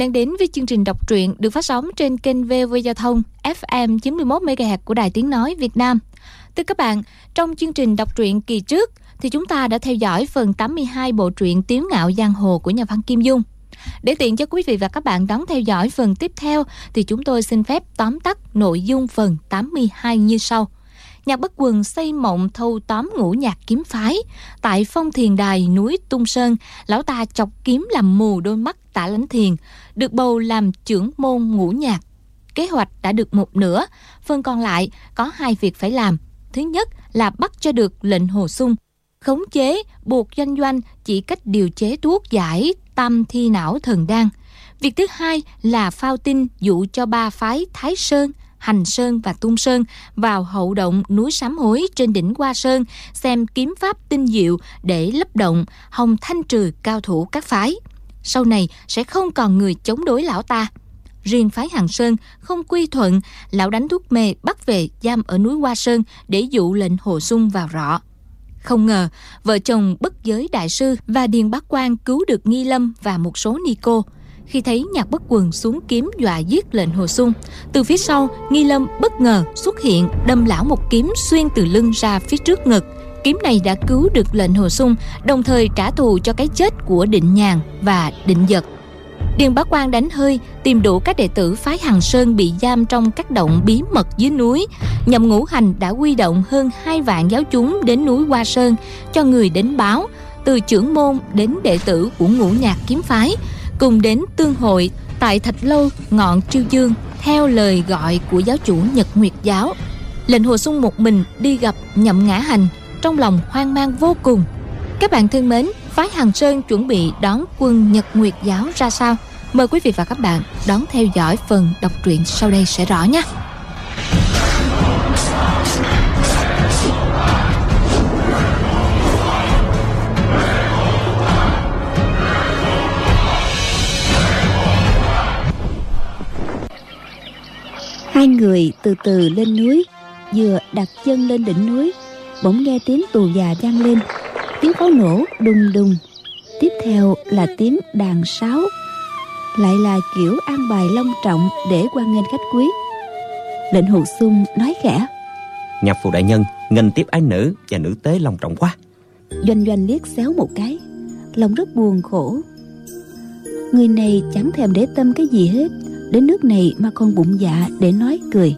Đang đến với chương trình đọc truyện được phát sóng trên kênh VV Giao thông FM 91 MHz của Đài Tiếng nói Việt Nam. Thưa các bạn, trong chương trình đọc truyện kỳ trước thì chúng ta đã theo dõi phần 82 bộ truyện Tiếu ngạo giang hồ của nhà văn Kim Dung. Để tiện cho quý vị và các bạn đón theo dõi phần tiếp theo thì chúng tôi xin phép tóm tắt nội dung phần 82 như sau. Nhạc bất quần xây mộng thâu tóm ngũ nhạc kiếm phái. Tại phong thiền đài núi Tung Sơn, lão ta chọc kiếm làm mù đôi mắt tả lánh thiền, được bầu làm trưởng môn ngũ nhạc. Kế hoạch đã được một nửa, phần còn lại có hai việc phải làm. Thứ nhất là bắt cho được lệnh hồ sung, khống chế, buộc doanh doanh chỉ cách điều chế thuốc giải tâm thi não thần đan. Việc thứ hai là phao tin dụ cho ba phái Thái Sơn, Hành Sơn và Tung Sơn vào hậu động núi Sám Hối trên đỉnh Hoa Sơn xem kiếm pháp tinh diệu để lấp động, hồng thanh trừ cao thủ các phái. Sau này sẽ không còn người chống đối lão ta. Riêng phái Hàng Sơn không quy thuận, lão đánh thuốc mê bắt về giam ở núi Hoa Sơn để dụ lệnh Hồ Sung vào rọ. Không ngờ, vợ chồng bất giới đại sư và Điền Bác Quang cứu được Nghi Lâm và một số ni cô. Khi thấy nhạc bất quần xuống kiếm dọa giết lệnh Hồ Sung, từ phía sau, Nghi Lâm bất ngờ xuất hiện đâm lão một kiếm xuyên từ lưng ra phía trước ngực. Kiếm này đã cứu được lệnh Hồ Sung, đồng thời trả thù cho cái chết của Định Nhàn và Định Giật. Điền Bá Quang đánh hơi, tìm đủ các đệ tử phái Hằng Sơn bị giam trong các động bí mật dưới núi. Nhậm Ngũ Hành đã quy động hơn hai vạn giáo chúng đến núi Hoa Sơn cho người đến báo, từ trưởng môn đến đệ tử của ngũ nhạc kiếm phái, cùng đến tương hội tại Thạch Lâu, ngọn Triêu Dương, theo lời gọi của giáo chủ Nhật Nguyệt Giáo. Lệnh Hồ Sung một mình đi gặp Nhậm Ngã Hành, trong lòng hoang mang vô cùng. Các bạn thân mến, phái Hằng Sơn chuẩn bị đón quân Nhật Nguyệt Giáo ra sao? Mời quý vị và các bạn đón theo dõi phần đọc truyện sau đây sẽ rõ nhé. Hai người từ từ lên núi Vừa đặt chân lên đỉnh núi Bỗng nghe tiếng tù già vang lên. Tiếng pháo nổ đùng đùng. Tiếp theo là tiếng đàn sáo. Lại là kiểu an bài long trọng để quan nghênh khách quý. Lệnh hồ sung nói khẽ. Nhập phụ đại nhân nghênh tiếp ái nữ và nữ tế long trọng quá. Doanh doanh liếc xéo một cái. Lòng rất buồn khổ. Người này chẳng thèm để tâm cái gì hết. Đến nước này mà còn bụng dạ để nói cười.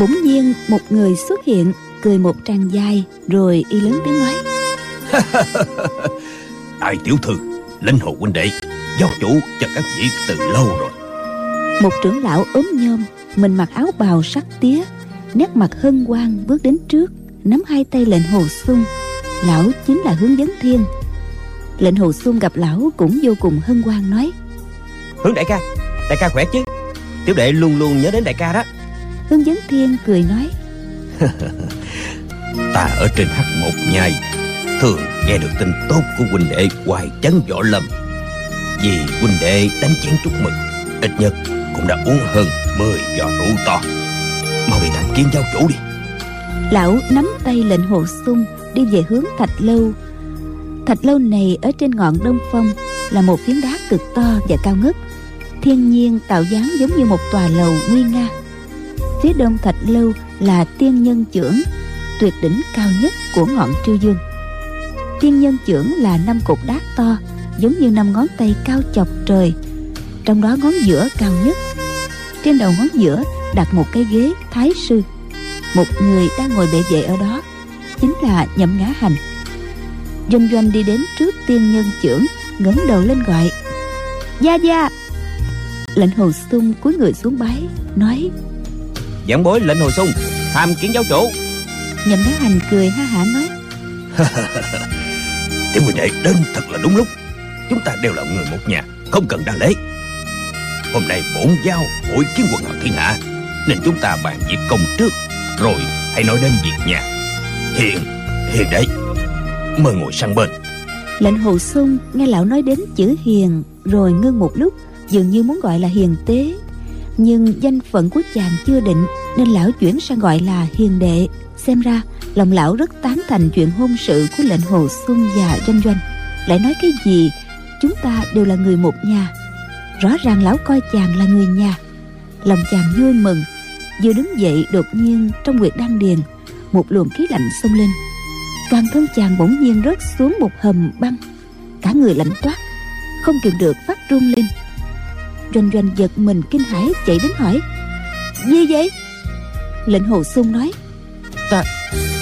Bỗng nhiên một người xuất hiện cười một tràng dài rồi y lớn tiếng nói. Đại tiểu thư linh hồ huynh đệ giáo chủ cho các vị từ lâu rồi. Một trưởng lão ốm nhôm mình mặc áo bào sắc tía nét mặt hân hoan bước đến trước nắm hai tay lệnh hồ xuân lão chính là hướng dẫn thiên. Lệnh hồ xuân gặp lão cũng vô cùng hân hoan nói. Hướng đại ca đại ca khỏe chứ? Tiểu đệ luôn luôn nhớ đến đại ca đó. Hướng dẫn thiên cười nói ta ở trên hắc một nhai, thường nghe được tin tốt của huynh đệ hoài chấn võ lâm. Vì huynh đệ đánh chén chúc mừng, Ít nhất cũng đã uống hơn 10 giò rượu to. Mau đi thành kiến giáo chủ đi. Lão nắm tay lệnh hồ sung Đi về hướng thạch lâu. Thạch lâu này ở trên ngọn đông phong, Là một phiến đá cực to và cao ngất. Thiên nhiên tạo dáng giống như một tòa lầu nguy nga. Phía đông thạch lâu là tiên nhân trưởng Tuyệt đỉnh cao nhất của ngọn triêu dương. Tiên nhân trưởng là năm cột đá to, giống như năm ngón tay cao chọc trời, trong đó ngón giữa cao nhất. Trên đầu ngón giữa đặt một cái ghế thái sư. Một người đang ngồi bệ vệ ở đó, chính là nhậm ngã hành. Doanh doanh đi đến trước tiên nhân trưởng, ngẩng đầu lên gọi, gia gia! Lệnh hồ sung cúi người xuống bái, nói, giảng bối lệnh hồ sung, tham kiến giáo chủ nhậm ngã hành cười ha hả nói. Tiểu huynh đệ đến thật là đúng lúc. Chúng ta đều là người một nhà Không cần đa lễ. Hôm nay bổn giao hội kiến quần hào thiên hạ Nên chúng ta bàn việc công trước Rồi hãy nói đến việc nhà. Hiền, hiền đấy. Mời ngồi sang bên. Lệnh hồ sung nghe lão nói đến chữ hiền Rồi ngưng một lúc Dường như muốn gọi là hiền tế. Nhưng danh phận của chàng chưa định Nên lão chuyển sang gọi là hiền đệ Xem ra, lòng lão rất tán thành chuyện hôn sự của lệnh hồ xuân và doanh doanh. Lại nói cái gì, chúng ta đều là người một nhà. Rõ ràng lão coi chàng là người nhà. Lòng chàng vui mừng. Vừa đứng dậy, đột nhiên, trong quyệt đan điền, một luồng khí lạnh xông lên. Toàn thân chàng bỗng nhiên rớt xuống một hầm băng. Cả người lạnh toát, không kiềm được phát run lên. Doanh doanh giật mình kinh hãi chạy đến hỏi, gì vậy? Lệnh hồ sung nói ta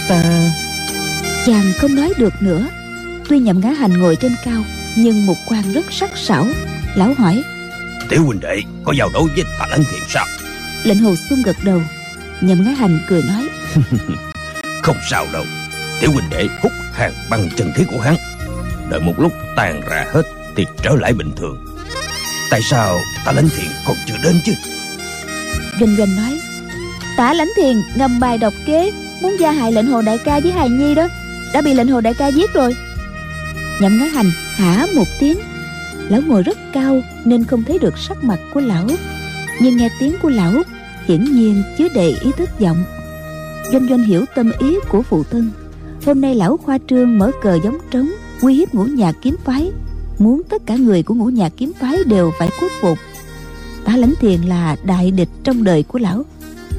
ta chàng không nói được nữa. Tuy nhậm ngã hành ngồi trên cao nhưng một quan rất sắc sảo. Lão hỏi tiểu huynh đệ có giao đấu với tà lãnh thiện sao? Lệnh hồ sung gật đầu. Nhậm ngã hành cười nói không sao đâu. Tiểu huynh đệ hút hàng băng chân khí của hắn. Đợi một lúc tàn ra hết thì trở lại bình thường. Tại sao tà lãnh thiện còn chưa đến chứ? Doanh doanh nói tả lãnh thiền ngầm bài độc kế muốn gia hại lệnh hồ đại ca với hài nhi đó. Đã bị lệnh hồ đại ca giết rồi. Nhậm ngã hành hả một tiếng. Lão ngồi rất cao nên không thấy được sắc mặt của lão. Nhưng nghe tiếng của lão, hiển nhiên chứa đầy ý thức vọng. Doanh doanh hiểu tâm ý của phụ thân. Hôm nay lão khoa trương mở cờ giống trống, uy hiếp ngũ nhạc kiếm phái. Muốn tất cả người của ngũ nhạc kiếm phái đều phải khuất phục. Tá lãnh thiền là đại địch trong đời của lão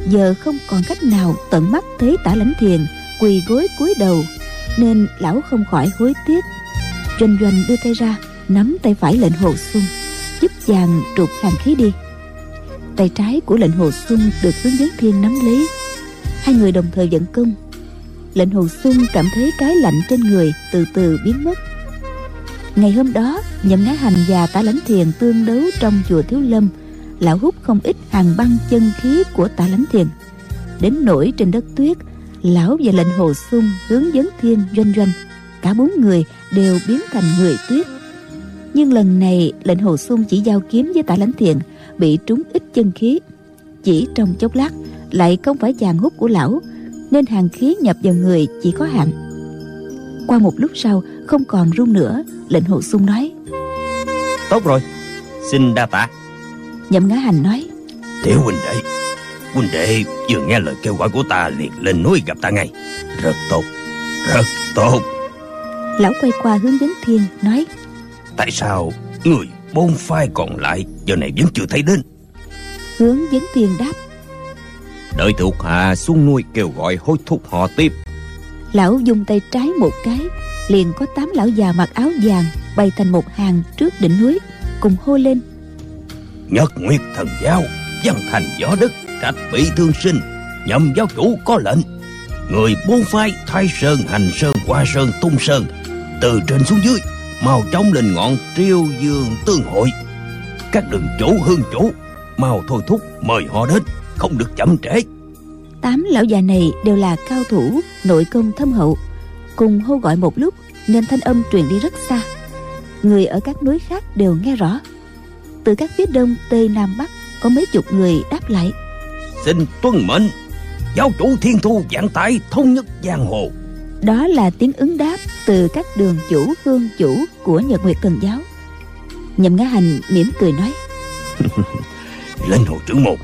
giờ không còn cách nào tận mắt thấy tả lãnh thiền, quỳ gối cúi đầu, nên lão không khỏi hối tiếc. Doanh doanh đưa tay ra, nắm tay phải lệnh hồ xuân, giúp chàng trục hàng khí đi. Tay trái của lệnh hồ xuân được hướng dẫn thiên nắm lấy. Hai người đồng thời vận công. Lệnh hồ xuân cảm thấy cái lạnh trên người từ từ biến mất. Ngày hôm đó, nhậm ngã hành và tả lãnh thiền tương đấu trong chùa thiếu lâm lão hút không ít hàng băng chân khí của tả lãnh thiền. Đến nổi trên đất tuyết, lão và lệnh hồ sung hướng dẫn thiên doanh doanh. Cả bốn người đều biến thành người tuyết. Nhưng lần này, lệnh hồ sung chỉ giao kiếm với tả lãnh thiền, bị trúng ít chân khí. Chỉ trong chốc lát, lại không phải chàng hút của lão, nên hàng khí nhập vào người chỉ có hạn qua một lúc sau, không còn run nữa, lệnh hồ sung nói, tốt rồi, xin đa tạ nhậm ngã hành nói tiểu huynh đệ huynh đệ vừa nghe lời kêu gọi của ta liền lên núi gặp ta ngay. Rất tốt rất tốt. Lão quay qua hướng dẫn thiên nói tại sao người bốn phái còn lại giờ này vẫn chưa thấy đến? Hướng dẫn thiên đáp đợi thuộc hạ xuống nuôi kêu gọi hối thúc họ tiếp. Lão dùng tay trái một cái liền có tám lão già mặc áo vàng bày thành một hàng trước đỉnh núi cùng hô lên nhật nguyệt thần giáo, văn thành võ đức, Trạch bị thương sinh, nhậm giáo chủ có lệnh. Người bốn phái thái sơn, hành sơn qua sơn, tung sơn, từ trên xuống dưới, mau chóng lên ngọn triêu dương tương hội. Các đường chủ, hương chủ, mau thôi thúc mời họ đến, không được chậm trễ. Tám lão già này đều là cao thủ, nội công thâm hậu. Cùng hô gọi một lúc, nên thanh âm truyền đi rất xa. Người ở các núi khác đều nghe rõ từ các phía đông tây nam bắc có mấy chục người đáp lại. Xin tuân mệnh giáo chủ thiên thu giảng tại thống nhất giang hồ. Đó là tiếng ứng đáp từ các đường chủ hương chủ của nhật nguyệt thần giáo. Nhậm ngã hành mỉm cười nói lên hồ trưởng môn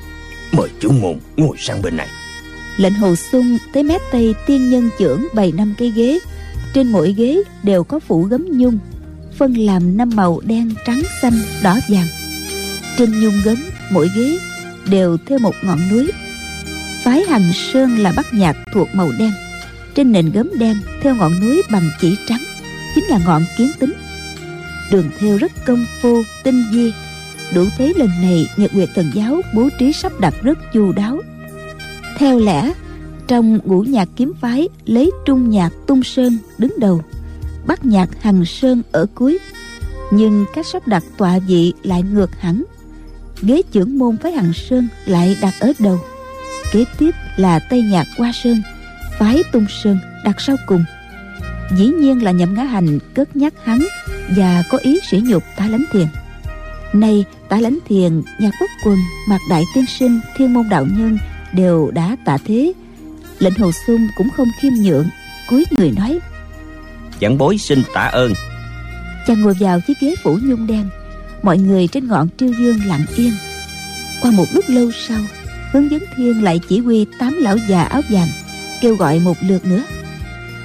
mời trưởng môn ngồi sang bên này. Lệnh hồ sung tới mép tây tiên nhân trưởng bày năm cây ghế. Trên mỗi ghế đều có phủ gấm nhung phân làm năm màu đen trắng xanh đỏ vàng trên nhung gấm, mỗi ghế đều theo một ngọn núi. Phái hằng sơn là bắt nhạc thuộc màu đen. Trên nền gấm đen theo ngọn núi bằng chỉ trắng, chính là ngọn kiến tính. Đường theo rất công phu, tinh vi. Đủ thấy lần này nhật nguyệt thần giáo bố trí sắp đặt rất chu đáo. Theo lẽ, trong ngũ nhạc kiếm phái, lấy trung nhạc tung sơn đứng đầu bắt nhạc hằng sơn ở cuối. Nhưng các sắp đặt tọa vị lại ngược hẳn ghế trưởng môn phái hằng sơn lại đặt ở đầu. Kế tiếp là tây nhạc hoa sơn phái tung sơn đặt sau cùng. Dĩ nhiên là nhậm ngã hành cất nhắc hắn và có ý sỉ nhục tả lãnh thiền. Nay tả lãnh thiền nhạc bất quần mạc đại tiên sinh thiên môn đạo nhân đều đã tạ thế. Lệnh hồ sung cũng không khiêm nhượng cúi người nói chẳng bối xin tạ ơn. Chàng ngồi vào chiếc ghế phủ nhung đen mọi người trên ngọn triêu dương lặng yên. Qua một lúc lâu sau hướng dẫn thiên lại chỉ huy tám lão già áo vàng kêu gọi một lượt nữa.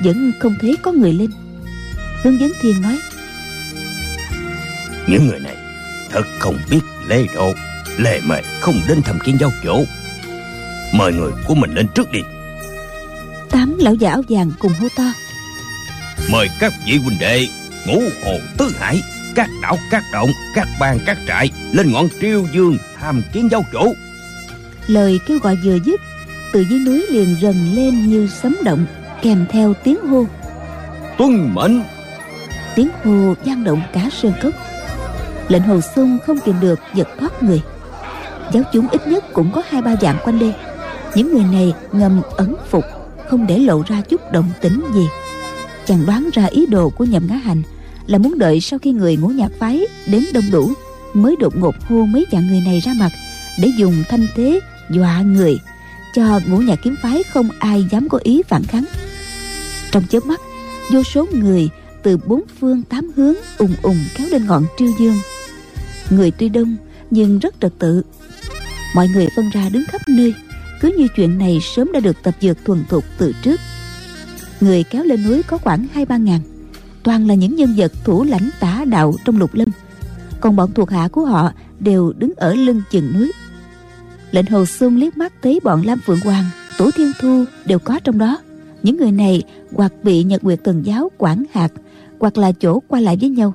Vẫn không thấy có người lên. Hướng dẫn thiên nói những người này thật không biết lễ độ lề mề không đến thăm kiến giáo chủ mời người của mình lên trước đi. Tám lão già áo vàng cùng hô to mời các vị huynh đệ ngũ hồ tứ hải các đảo các động các bang các trại lên ngọn triêu dương tham kiến giáo chủ. Lời kêu gọi vừa dứt từ dưới núi liền rần lên như sấm động kèm theo tiếng hô. Tuân mệnh. Tiếng hô vang động cả sơn cốc. Lệnh hồ sung không kìm được giật thoát người. Giáo chúng ít nhất cũng có hai ba dạng quanh đây. Những người này ngầm ấn phục không để lộ ra chút động tĩnh gì. Chàng đoán ra ý đồ của nhậm ngã hành là muốn đợi sau khi người ngũ nhạc phái đến đông đủ, mới đột ngột hô mấy dạng người này ra mặt, để dùng thanh thế dọa người, cho ngũ nhạc kiếm phái không ai dám có ý phản kháng. Trong chớp mắt, vô số người từ bốn phương tám hướng ùng ùng kéo lên ngọn triêu dương. Người tuy đông nhưng rất trật tự. Mọi người phân ra đứng khắp nơi, cứ như chuyện này sớm đã được tập dượt thuần thục từ trước. Người kéo lên núi có khoảng hai ba ngàn toàn là những nhân vật thủ lãnh tả đạo trong lục lâm. Còn bọn thuộc hạ của họ đều đứng ở lưng chừng núi. Lệnh hồ xuân liếc mắt thấy bọn lam phượng hoàng, tổ thiên thu đều có trong đó. Những người này hoặc bị nhật nguyệt tần giáo quản hạt, hoặc là chỗ qua lại với nhau.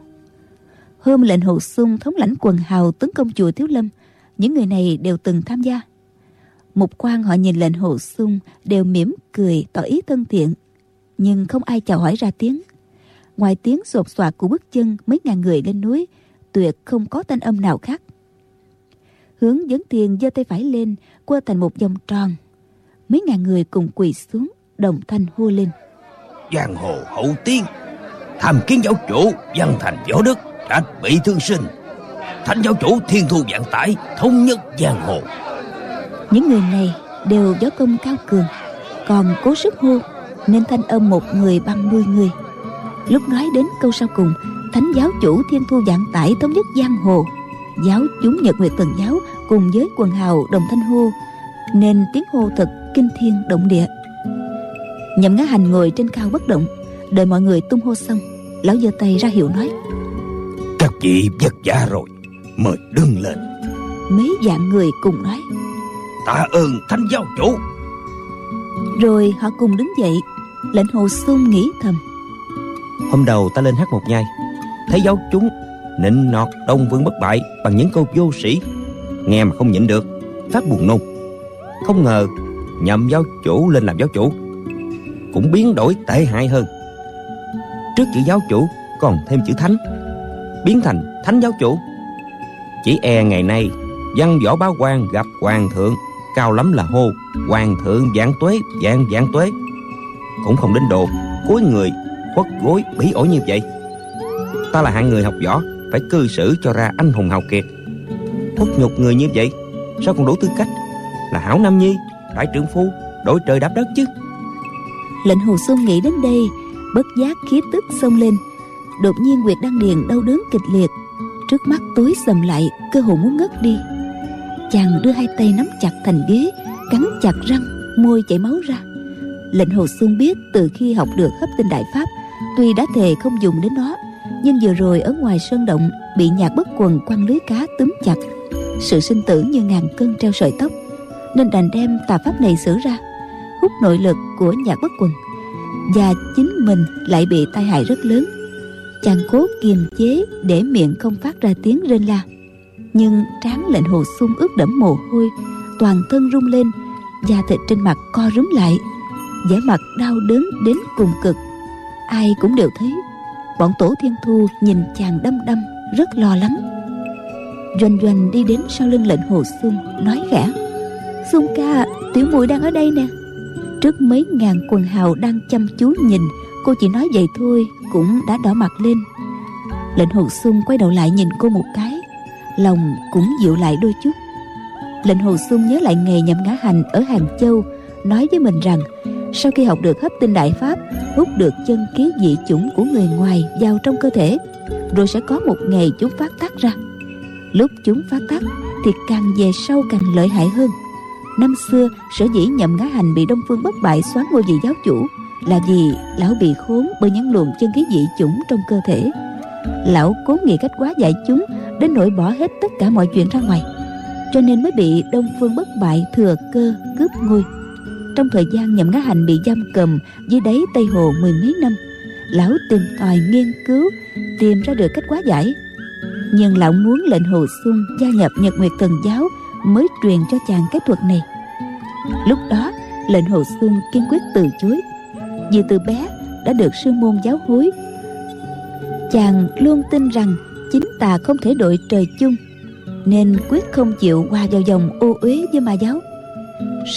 Hôm lệnh hồ xuân thống lãnh quần hào tấn công chùa thiếu lâm, những người này đều từng tham gia. Một quan họ nhìn lệnh hồ xuân đều mỉm cười tỏ ý thân thiện, nhưng không ai chào hỏi ra tiếng ngoài tiếng sột soạt của bước chân mấy ngàn người lên núi tuyệt không có thanh âm nào khác. Hướng dẫn tiền giơ tay phải lên quơ thành một vòng tròn. Mấy ngàn người cùng quỳ xuống đồng thanh hô lên. Giang hồ hậu tiên tham kiến giáo chủ văn thành võ đức trạch bị thương sinh. Thánh giáo chủ thiên thu vạn tải thống nhất giang hồ. Những người này đều võ công cao cường còn cố sức hô nên thanh âm một người bằng mười người lúc nói đến câu sau cùng thánh giáo chủ thiên thu vạn tải thống nhất giang hồ. Giáo chúng nhật nguyệt tần giáo cùng với quần hào đồng thanh hô nên tiếng hô thật kinh thiên động địa. Nhậm ngã hành ngồi trên cao bất động đợi mọi người tung hô xong lão giơ tay ra hiệu nói các vị vất vả rồi mời đứng lên. Mấy dạng người cùng nói tạ ơn thánh giáo chủ. Rồi họ cùng đứng dậy lệnh hồ xuân nghĩ thầm Hôm đầu ta lên hát một nhai. Thấy giáo chúng nịnh nọt đông vương bất bại Bằng những câu vô sĩ. Nghe mà không nhịn được, Phát buồn nôn. Không ngờ nhậm giáo chủ lên làm giáo chủ, Cũng biến đổi tệ hại hơn. Trước chữ giáo chủ, còn thêm chữ thánh. Biến thành thánh giáo chủ. Chỉ e ngày nay, Văn võ bá quan gặp hoàng thượng, Cao lắm là hô, Hoàng thượng vạn tuế, vạn vạn tuế. Cũng không đến độ cuối người quất gối bỉ ổi như vậy. Ta là hạng người học võ, phải cư xử cho ra anh hùng hào kiệt. Khuất nhục người như vậy, sao còn đủ tư cách? Là hảo nam nhi, đại trưởng phu, đổi trời đáp đất chứ. Lệnh hồ xuân nghĩ đến đây, bất giác khí tức xông lên. Đột nhiên nguyệt đăng điền đau đớn kịch liệt, trước mắt tối sầm lại, cơ hồ muốn ngất đi. Chàng đưa hai tay nắm chặt thành ghế, cắn chặt răng, môi chảy máu ra. Lệnh hồ xuân biết từ khi học được hấp tinh đại pháp tuy đã thề không dùng đến nó, nhưng vừa rồi ở ngoài sơn động bị nhạc bất quần quăng lưới cá túm chặt. Sự sinh tử như ngàn cân treo sợi tóc, nên đành đem tà pháp này xử ra, hút nội lực của nhạc bất quần. Và chính mình lại bị tai hại rất lớn. Chàng cố kiềm chế để miệng không phát ra tiếng rên la. Nhưng trán lệnh hồ sung ướt đẫm mồ hôi, toàn thân rung lên, da thịt trên mặt co rúm lại. Vẻ mặt đau đớn đến cùng cực ai cũng đều thấy bọn tổ thiên thu nhìn chàng đăm đăm, rất lo lắng. Doanh doanh đi đến sau lưng lệnh hồ xuân nói khẽ. Xuân ca, tiểu muội đang ở đây nè. Trước mấy ngàn quần hào đang chăm chú nhìn, cô chỉ nói vậy thôi, cũng đã đỏ mặt lên. Lệnh hồ xuân quay đầu lại nhìn cô một cái, lòng cũng dịu lại đôi chút. Lệnh hồ xuân nhớ lại ngày nhậm ngã hành ở hàng châu, nói với mình rằng sau khi học được hấp tinh đại pháp, hút được chân khí dị chủng của người ngoài vào trong cơ thể, rồi sẽ có một ngày chúng phát tác ra. Lúc chúng phát tác thì càng về sau càng lợi hại hơn. Năm xưa, sở dĩ nhậm ngã hành bị đông phương bất bại xoán ngôi vị giáo chủ là vì lão bị khốn bởi những luồng chân khí dị chủng trong cơ thể. Lão cố nghĩ cách quá giải chúng đến nỗi bỏ hết tất cả mọi chuyện ra ngoài, cho nên mới bị đông phương bất bại thừa cơ cướp ngôi trong thời gian nhậm ngã hành bị giam cầm, dưới đáy tây hồ mười mấy năm, lão tìm tòi nghiên cứu, tìm ra được cách quá giải. Nhưng lão muốn lệnh hồ xuân gia nhập nhật nguyệt thần giáo mới truyền cho chàng cái thuật này. Lúc đó, lệnh hồ xuân kiên quyết từ chối. Vì từ bé đã được sư môn giáo hối chàng luôn tin rằng chính tà không thể đội trời chung, nên quyết không chịu qua vào dòng ô uế với ma giáo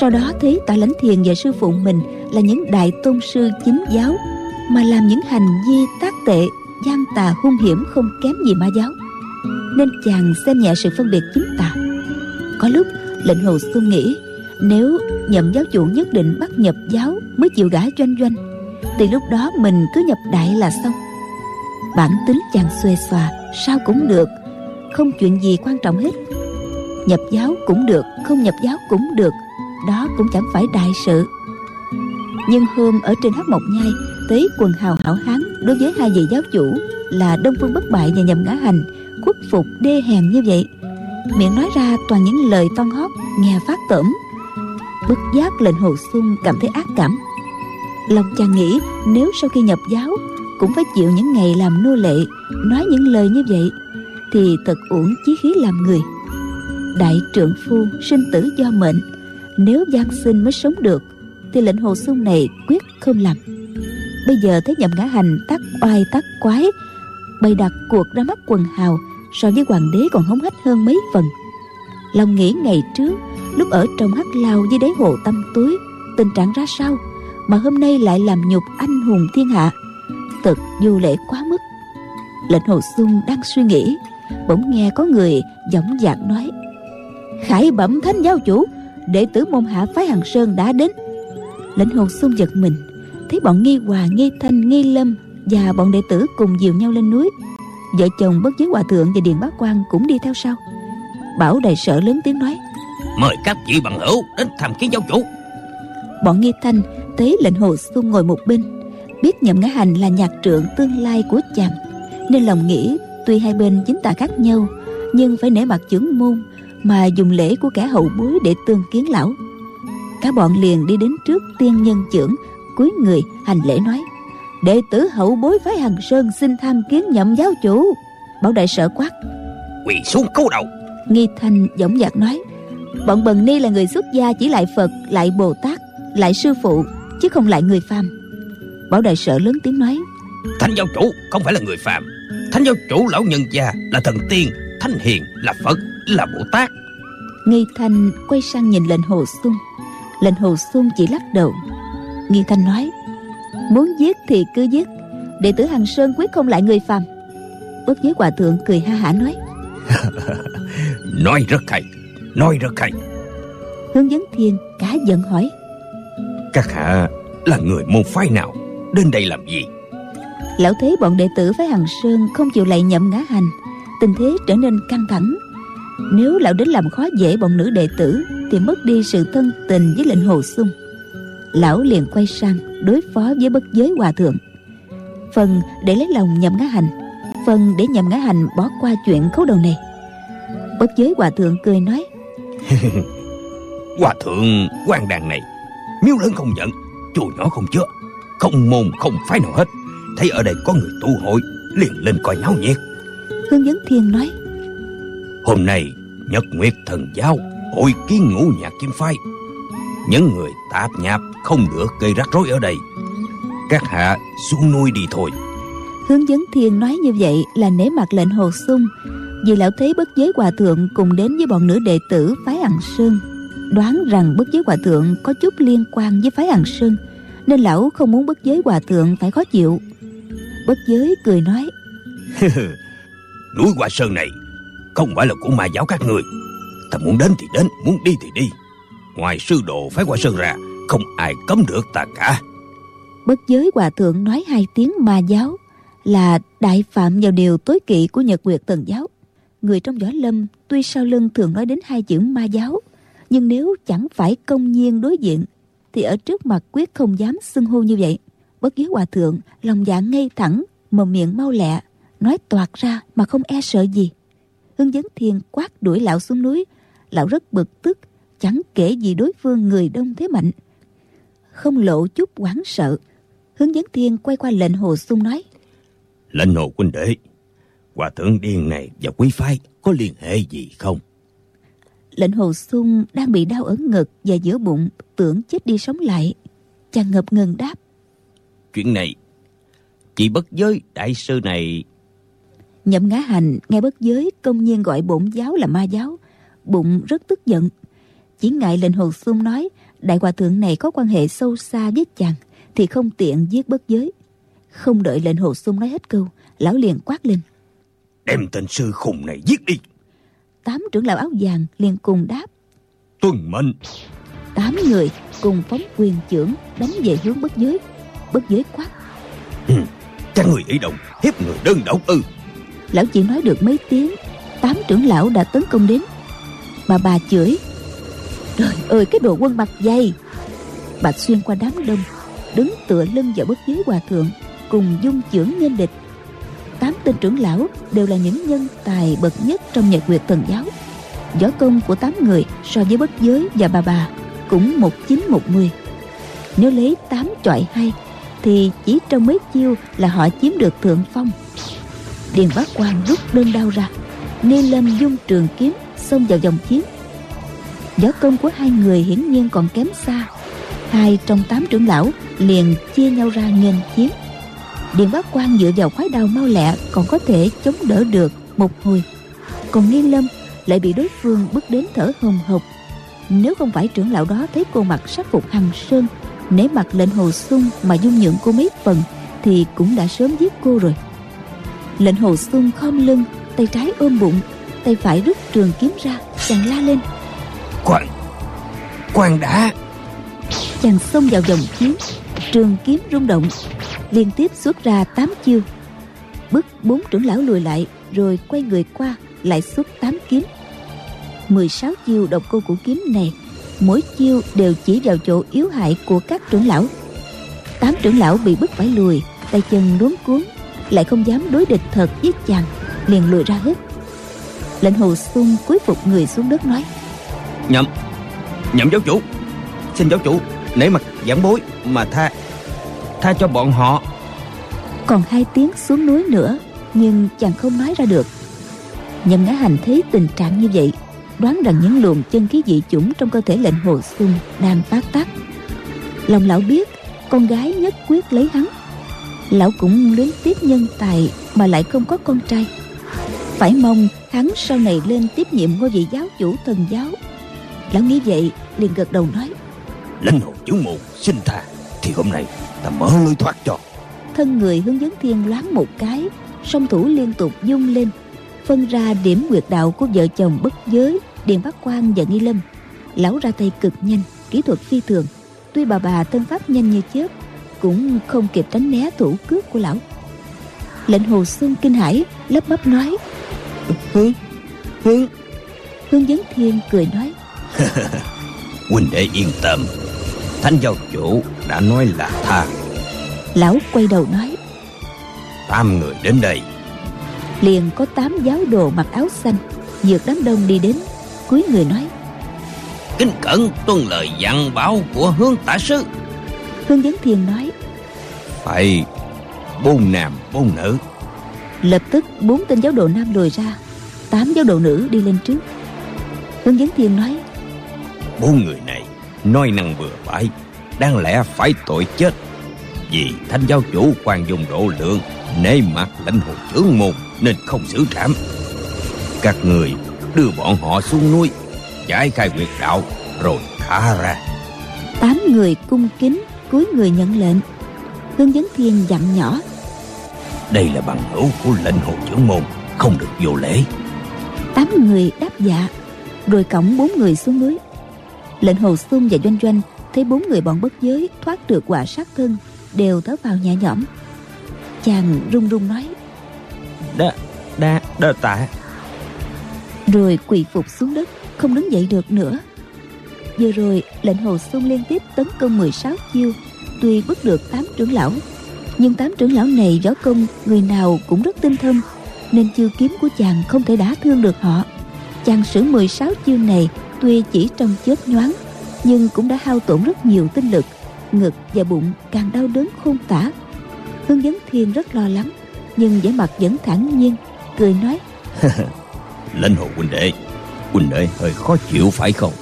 sau đó thấy tạ lãnh thiền và sư phụ mình là những đại tôn sư chính giáo mà làm những hành vi tác tệ, gian tà, hung hiểm không kém gì ma giáo. Nên chàng xem nhẹ sự phân biệt chính tà. Có lúc, lệnh hồ xuân nghĩ, nếu nhậm giáo chủ nhất định bắt nhập giáo mới chịu gả doanh doanh thì lúc đó mình cứ nhập đại là xong. Bản tính chàng xuề xòa, sao cũng được, không chuyện gì quan trọng hết. Nhập giáo cũng được, không nhập giáo cũng được đó cũng chẳng phải đại sự. Nhưng hôm ở trên hát mộc nhai thấy quần hào hảo hán đối với hai vị giáo chủ là đông phương bất bại và nhậm ngã hành, khuất phục đê hèn như vậy. Miệng nói ra toàn những lời toan hót, nghe phát tởm. Bất giác lệnh hồ xuân cảm thấy ác cảm. Lòng chàng nghĩ nếu sau khi nhập giáo cũng phải chịu những ngày làm nô lệ, nói những lời như vậy thì thật uổng chí khí làm người. Đại trượng phu sinh tử do mệnh nếu giang sinh mới sống được, thì lệnh hồ xuân này quyết không làm. Bây giờ thấy nhậm ngã hành tắc oai tắc quái, bày đặt cuộc ra mắt quần hào, so với hoàng đế còn hống hách hơn mấy phần. Lòng nghĩ ngày trước, lúc ở trong hắc lao với đế hồ tâm túi, tình trạng ra sao, mà hôm nay lại làm nhục anh hùng thiên hạ. Thật vô lễ quá mức. Lệnh hồ xuân đang suy nghĩ, bỗng nghe có người giọng dạc nói, khải bẩm thánh giáo chủ đệ tử môn hạ phái hằng sơn đã đến. Lệnh hồ xuân giật mình thấy bọn nghi hòa nghi thanh nghi lâm và bọn đệ tử cùng dìu nhau lên núi. Vợ chồng bất giới hòa thượng và điền bá quan cũng đi theo sau. Bảo đại sở lớn tiếng nói mời các vị bằng hữu đến tham kiến giáo chủ. Bọn nghi thanh thấy lệnh hồ xuân ngồi một bên biết nhậm ngã hành là nhạc trượng tương lai của chàng nên lòng nghĩ tuy hai bên chính tà khác nhau nhưng phải nể mặt chưởng môn mà dùng lễ của kẻ hậu bối để tương kiến lão. Cả bọn liền đi đến trước tiên nhân trưởng cúi người hành lễ nói đệ tử hậu bối phái hằng sơn xin tham kiến nhậm giáo chủ. Bảo đại sở quát quỳ xuống câu đầu. Nghi thanh dõng dạc nói bọn bần ni là người xuất gia chỉ lại phật lại bồ tát lại sư phụ chứ không lại người phàm. Bảo đại sở lớn tiếng nói thánh giáo chủ không phải là người phàm. Thánh giáo chủ lão nhân gia là thần tiên thánh hiền là phật là bồ tát. Nghi thanh quay sang nhìn lệnh hồ xuân. Lệnh hồ xuân chỉ lắc đầu. Nghi thanh nói muốn giết thì cứ giết đệ tử hằng sơn quyết không lại người phàm. Bất giới hòa thượng cười ha hả nói nói rất hay nói rất hay. Hướng dẫn thiên cả giận hỏi các hạ là người môn phái nào đến đây làm gì? Lão thấy bọn đệ tử phái hằng sơn không chịu lạy nhậm ngã hành tình thế trở nên căng thẳng nếu lão đến làm khó dễ bọn nữ đệ tử thì mất đi sự thân tình với lệnh hồ sung. Lão liền quay sang đối phó với bất giới hòa thượng. Phần để lấy lòng nhậm ngã hành phần để nhậm ngã hành bỏ qua chuyện khấu đầu này. Bất giới hòa thượng cười nói hòa thượng quan đàn này miếu lớn không giận chùa nhỏ không chứa không môn không phái nào hết. Thấy ở đây có người tu hội liền lên coi náo nhiệt. Hương vấn thiên nói hôm nay nhật nguyệt thần giáo hội kiến ngũ nhạc kim phái những người tạp nhạp không được gây rắc rối ở đây. Các hạ xuống nuôi đi thôi. Hướng dẫn thiên nói như vậy là nể mặt lệnh hồ sung. Vì lão thấy bất giới hòa thượng cùng đến với bọn nữ đệ tử phái hằng sơn đoán rằng bất giới hòa thượng có chút liên quan với phái hằng sơn nên lão không muốn bất giới hòa thượng phải khó chịu. Bất giới cười nói núi hoa sơn này không phải là của ma giáo các người. Ta muốn đến thì đến, muốn đi thì đi. Ngoài sư đồ phái qua sơn ra, không ai cấm được ta cả. Bất giới hòa thượng nói hai tiếng ma giáo là đại phạm vào điều tối kỵ của nhật nguyệt thần giáo. Người trong võ lâm tuy sau lưng thường nói đến hai chữ ma giáo, nhưng nếu chẳng phải công nhiên đối diện, thì ở trước mặt quyết không dám xưng hô như vậy. Bất giới hòa thượng lòng dạ ngay thẳng mồm miệng mau lẹ, nói toạc ra mà không e sợ gì. Hưng Vấn Thiên quát đuổi lão xuống núi. Lão rất bực tức Chẳng kể gì đối phương người đông thế mạnh. Không lộ chút hoảng sợ Hướng Vấn Thiên quay qua lệnh Hồ Sung nói. Lệnh Hồ huynh đệ Hòa thượng điên này và quý phái Có liên hệ gì không? Lệnh Hồ Sung đang bị đau ở ngực Và giữa bụng tưởng chết đi sống lại. Chàng ngập ngừng đáp. Chuyện này Chị bất giới đại sư này Nhậm ngã hành nghe bất giới công nhiên gọi bổn giáo là ma giáo Bụng rất tức giận. Chỉ ngại lệnh hồ sung nói Đại hòa thượng này có quan hệ sâu xa với chàng Thì không tiện giết bất giới. Không đợi lệnh hồ sung nói hết câu Lão liền quát lên Đem tên sư khùng này giết đi. Tám trưởng lão áo vàng liền cùng đáp Tuân mệnh. Tám người cùng phóng quyền trưởng Đánh về hướng bất giới. Bất giới quát ừ, Các người ý động hiếp người đơn độc ư Lão chỉ nói được mấy tiếng, Tám trưởng lão đã tấn công đến. Bà bà chửi, Trời ơi, cái đồ quân mặt dày. Bà xuyên qua đám đông, Đứng tựa lưng vào bức giới hòa thượng, Cùng dung chưởng nhân địch. Tám tên trưởng lão đều là những nhân tài bậc nhất trong nhật nguyệt thần giáo. Võ công của tám người so với bất giới và bà bà Cũng một chín một mười. Nếu lấy tám chọi hai Thì chỉ trong mấy chiêu là họ chiếm được thượng phong điền bác quan rút đơn đao ra ni lâm dung trường kiếm, xông vào dòng chiến. Võ công của hai người hiển nhiên còn kém xa. Hai trong tám trưởng lão liền chia nhau ra nghênh chiến. Điền bác quan dựa vào khoái đao mau lẹ còn có thể chống đỡ được một hồi. Còn nghi lâm lại bị đối phương bước đến thở hồng hộc. Nếu không phải trưởng lão đó thấy cô mặc sắc phục hằng sơn, nể mặt lệnh hồ sung mà dung nhượng cô mấy phần, thì cũng đã sớm giết cô rồi lệnh hồ xuân khom lưng tay trái ôm bụng tay phải rút trường kiếm ra chàng la lên. Khoan khoan đã. Chàng xông vào dòng chiến trường kiếm rung động liên tiếp xuất ra tám chiêu. Bức bốn trưởng lão lùi lại rồi quay người qua lại xuất tám kiếm. 16 chiêu độc cô của kiếm này mỗi chiêu đều chỉ vào chỗ yếu hại của các trưởng lão. Tám trưởng lão bị bức phải lùi tay chân luống cuốn lại không dám đối địch thật với chàng liền lùi ra hết. Lệnh hồ xuân cúi phục người xuống đất nói nhậm nhậm giáo chủ xin giáo chủ nể mặt giảng bối mà tha tha cho bọn họ. Còn hai tiếng xuống núi nữa nhưng chàng không nói ra được. Nhậm ngã hành thấy tình trạng như vậy đoán rằng những luồng chân khí dị chủng trong cơ thể lệnh hồ xuân đang phát tác. Lòng lão biết con gái nhất quyết lấy hắn lão cũng luyến tiếp nhân tài mà lại không có con trai. Phải mong hắn sau này lên tiếp nhiệm ngôi vị giáo chủ thần giáo. Lão nghĩ vậy liền gật đầu nói lãnh hồ chứng mù xin tha. Thì hôm nay ta mở lối thoát cho. Thân người hướng dẫn thiên loáng một cái song thủ liên tục dung lên phân ra điểm nguyệt đạo của vợ chồng bất giới điền bắc quan và nghi lâm. Lão ra tay cực nhanh kỹ thuật phi thường. Tuy bà bà thân pháp nhanh như chớp cũng không kịp tránh né thủ cướp của lão. Lệnh hồ xuân kinh hãi lấp bắp nói. Hương hương hương vấn thiên cười nói. Huynh đệ yên tâm. Thánh giáo chủ đã nói là tha. Lão quay đầu nói. Tám người đến đây. Liền có tám giáo đồ mặc áo xanh. Vượt đám đông đi đến. Cúi người nói. Kính cẩn tuân lời dặn bảo của hương tả sư hương vấn thiên nói phải bốn nam bốn nữ. lập tức bốn tên giáo đồ nam lùi ra tám giáo đồ nữ đi lên trước. Hương vấn thiên nói bốn người này nói năng vừa phải đáng lẽ phải tội chết. Vì thánh giáo chủ quan dùng độ lượng nể mặt lãnh hồ trưởng môn nên không xử trảm. Các người đưa bọn họ xuống núi giải khai quyệt đạo rồi thả ra. tám người cung kính cúi người nhận lệnh. Hương vấn thiên dặn nhỏ. Đây là bằng hữu của lệnh hồ trưởng môn không được vô lễ. Tám người đáp dạ rồi cõng bốn người xuống núi. Lệnh hồ xuân và doanh doanh thấy bốn người bọn bất giới thoát được quả sát thân đều thở vào nhẹ nhõm. Chàng run run nói đa đa đa tạ. Rồi quỳ phục xuống đất không đứng dậy được nữa vừa rồi, lệnh hồ xuân liên tiếp tấn công 16 chiêu, tuy bức được tám trưởng lão. Nhưng tám trưởng lão này võ công, người nào cũng rất tinh thông, nên chiêu kiếm của chàng không thể đả thương được họ. Chàng sử 16 chiêu này tuy chỉ trong chớp nhoáng, nhưng cũng đã hao tổn rất nhiều tinh lực, ngực và bụng càng đau đớn khôn tả. Hương Dấn thiên rất lo lắng, nhưng vẻ mặt vẫn thản nhiên, cười nói, lệnh hồ huynh đệ huynh đệ hơi khó chịu phải không?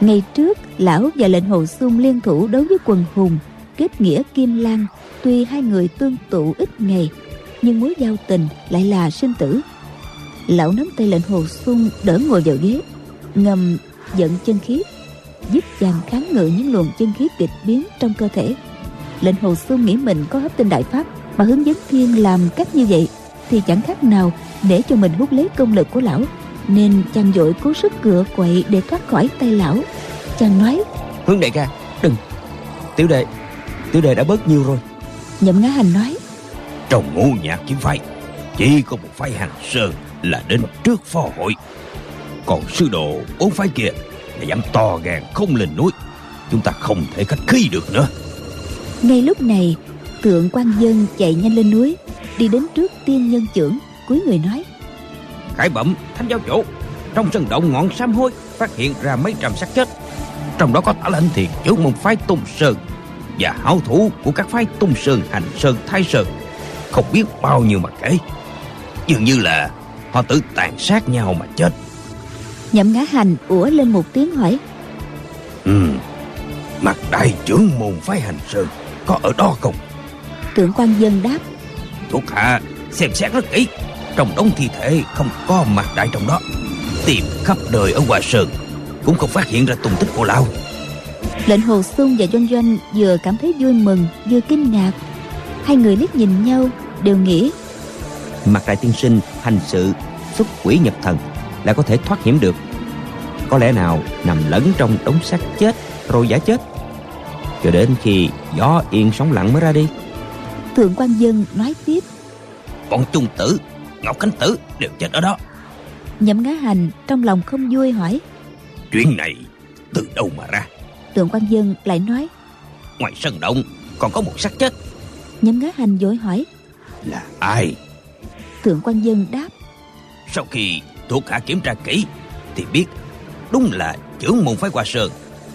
Ngày trước, lão và lệnh hồ xuân liên thủ đấu với quần hùng, kết nghĩa kim lan. Tuy hai người tương tụ ít ngày, nhưng mối giao tình lại là sinh tử. Lão nắm tay lệnh hồ xuân đỡ ngồi vào ghế, ngầm giận chân khí, giúp chàng kháng ngự những luồng chân khí kịch biến trong cơ thể. Lệnh hồ xuân nghĩ mình có hấp tinh đại pháp mà hướng dẫn thiên làm cách như vậy thì chẳng khác nào để cho mình hút lấy công lực của lão nên chàng dội cố sức cựa quậy để thoát khỏi tay lão. Chàng nói hướng đại ca đừng. Tiểu đệ tiểu đệ đã bớt nhiều rồi. Nhậm ngã hành nói trong ngũ nhạc kiếm phái chỉ có một phái hàng sơn là đến trước phò hội. Còn sư đồ bốn phái kia là dám to gan không lên núi chúng ta không thể khách khí được nữa. Ngay lúc này thượng quan dân chạy nhanh lên núi đi đến trước tiên nhân trưởng cuối người nói khải bẩm thánh giáo chủ trong sân động ngọn sam hôi phát hiện ra mấy trăm xác chết. Trong đó có tả lệnh thiền trưởng môn phái tung sơn và hảo thủ của các phái tung sơn hành sơn thái sơn. Không biết bao nhiêu mà kể. Dường như là họ tự tàn sát nhau mà chết. Nhậm ngã hành ủa lên một tiếng hỏi. Ừ mặt đại trưởng môn phái hành sơn có ở đó không? Thượng quan dân đáp. Thuộc hạ xem xét rất kỹ trong đống thi thể không có mặt đại trong đó. Tìm khắp đời ở hòa sơn cũng không phát hiện ra tung tích của lão. Lệnh hồ sung và doanh doanh vừa cảm thấy vui mừng vừa kinh ngạc. Hai người liếc nhìn nhau đều nghĩ mặt đại tiên sinh hành sự xuất quỷ nhập thần là có thể thoát hiểm được. Có lẽ nào nằm lẫn trong đống xác chết rồi giả chết? Cho đến khi gió yên sóng lặng mới ra đi. Thượng quan dân nói tiếp bọn trung tử ngọc khánh tử đều chết ở đó. Nhậm ngã hành trong lòng không vui hỏi. Chuyện này từ đâu mà ra? Thượng quan dân lại nói. Ngoài sân động còn có một xác chết. Nhậm ngã hành vội hỏi. Là ai? Thượng quan dân đáp. Sau khi thuộc hạ kiểm tra kỹ thì biết đúng là trưởng môn phái hoa sơn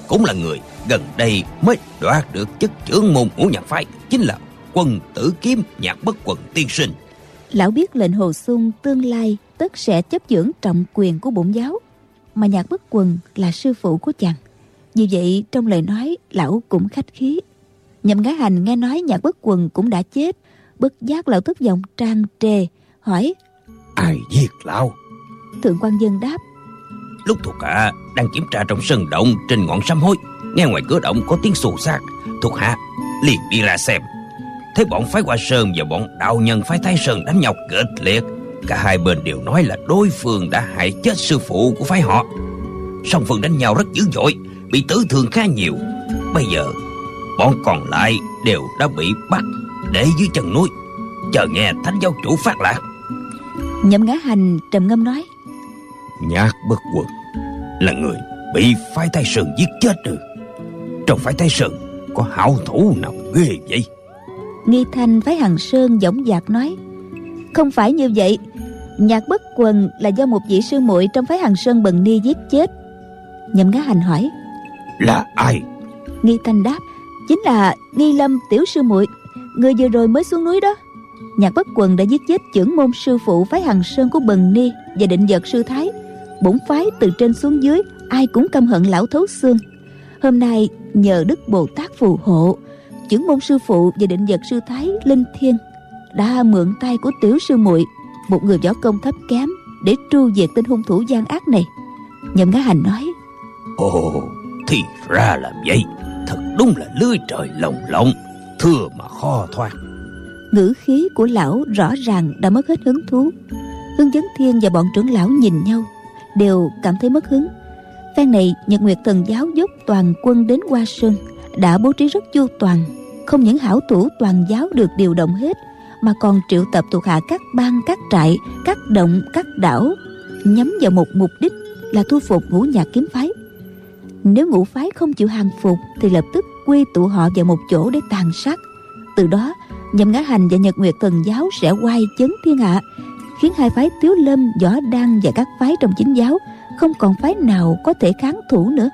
cũng là người gần đây mới đoạt được chức trưởng môn ngũ nhạc phái chính là quân tử kiếm nhạc bất quần tiên sinh lão biết lệnh hồ sung tương lai tất sẽ chấp dưỡng trọng quyền của bổn giáo mà nhạc bất quần là sư phụ của chàng. Vì vậy trong lời nói lão cũng khách khí. Nhậm gái hành nghe nói nhạc bất quần cũng đã chết bất giác lão thất vọng trang trề hỏi ai giết lão? Thượng quan dân đáp lúc thuộc hạ đang kiểm tra trong sân động trên ngọn sám hối nghe ngoài cửa động có tiếng xù xạc. Thuộc hạ liền đi ra xem thấy bọn phái hoa sơn và bọn đạo nhân phái thái sơn đánh nhau kịch liệt. Cả hai bên đều nói là đối phương đã hại chết sư phụ của phái họ. Song phương đánh nhau rất dữ dội bị tử thương khá nhiều. Bây giờ bọn còn lại đều đã bị bắt để dưới chân núi. Chờ nghe thánh giáo chủ phát lạc nhậm ngã hành trầm ngâm nói nhạc bất quần là người bị phái thái sơn giết chết rồi. Trong phái thái sơn có hảo thủ nào ghê vậy nghi thanh phái hằng sơn dõng dạc nói không phải như vậy. Nhạc bất quần là do một vị sư muội trong phái hằng sơn bần ni giết chết. Nhậm ngã hành hỏi là ai? Nghi thanh đáp chính là nghi lâm tiểu sư muội. Người vừa rồi mới xuống núi đó. Nhạc bất quần đã giết chết trưởng môn sư phụ phái hằng sơn của bần ni và định vật sư thái. Bổn phái từ trên xuống dưới ai cũng căm hận lão thấu xương. Hôm nay nhờ đức bồ tát phù hộ trưởng môn sư phụ và định vật sư thái linh thiên đã mượn tay của tiểu sư muội một người võ công thấp kém để tru diệt tên hung thủ gian ác này. Nhậm ngã hành nói ồ thì ra là vậy. Thật đúng là lưới trời lồng lộng thưa mà kho thoát. Ngữ khí của lão rõ ràng đã mất hết hứng thú. Hương chấn thiên và bọn trưởng lão nhìn nhau đều cảm thấy mất hứng. Phen này nhật nguyệt thần giáo dốc toàn quân đến hoa sơn đã bố trí rất chu toàn. Không những hảo thủ toàn giáo được điều động hết, mà còn triệu tập thuộc hạ các bang, các trại, các động, các đảo, nhắm vào một mục đích là thu phục ngũ nhạc kiếm phái. Nếu ngũ phái không chịu hàng phục, thì lập tức quy tụ họ vào một chỗ để tàn sát. Từ đó nhằm ngã hành và nhật nguyệt thần giáo sẽ quay chấn thiên hạ, khiến hai phái tiếu lâm, võ đăng và các phái trong chính giáo không còn phái nào có thể kháng thủ nữa.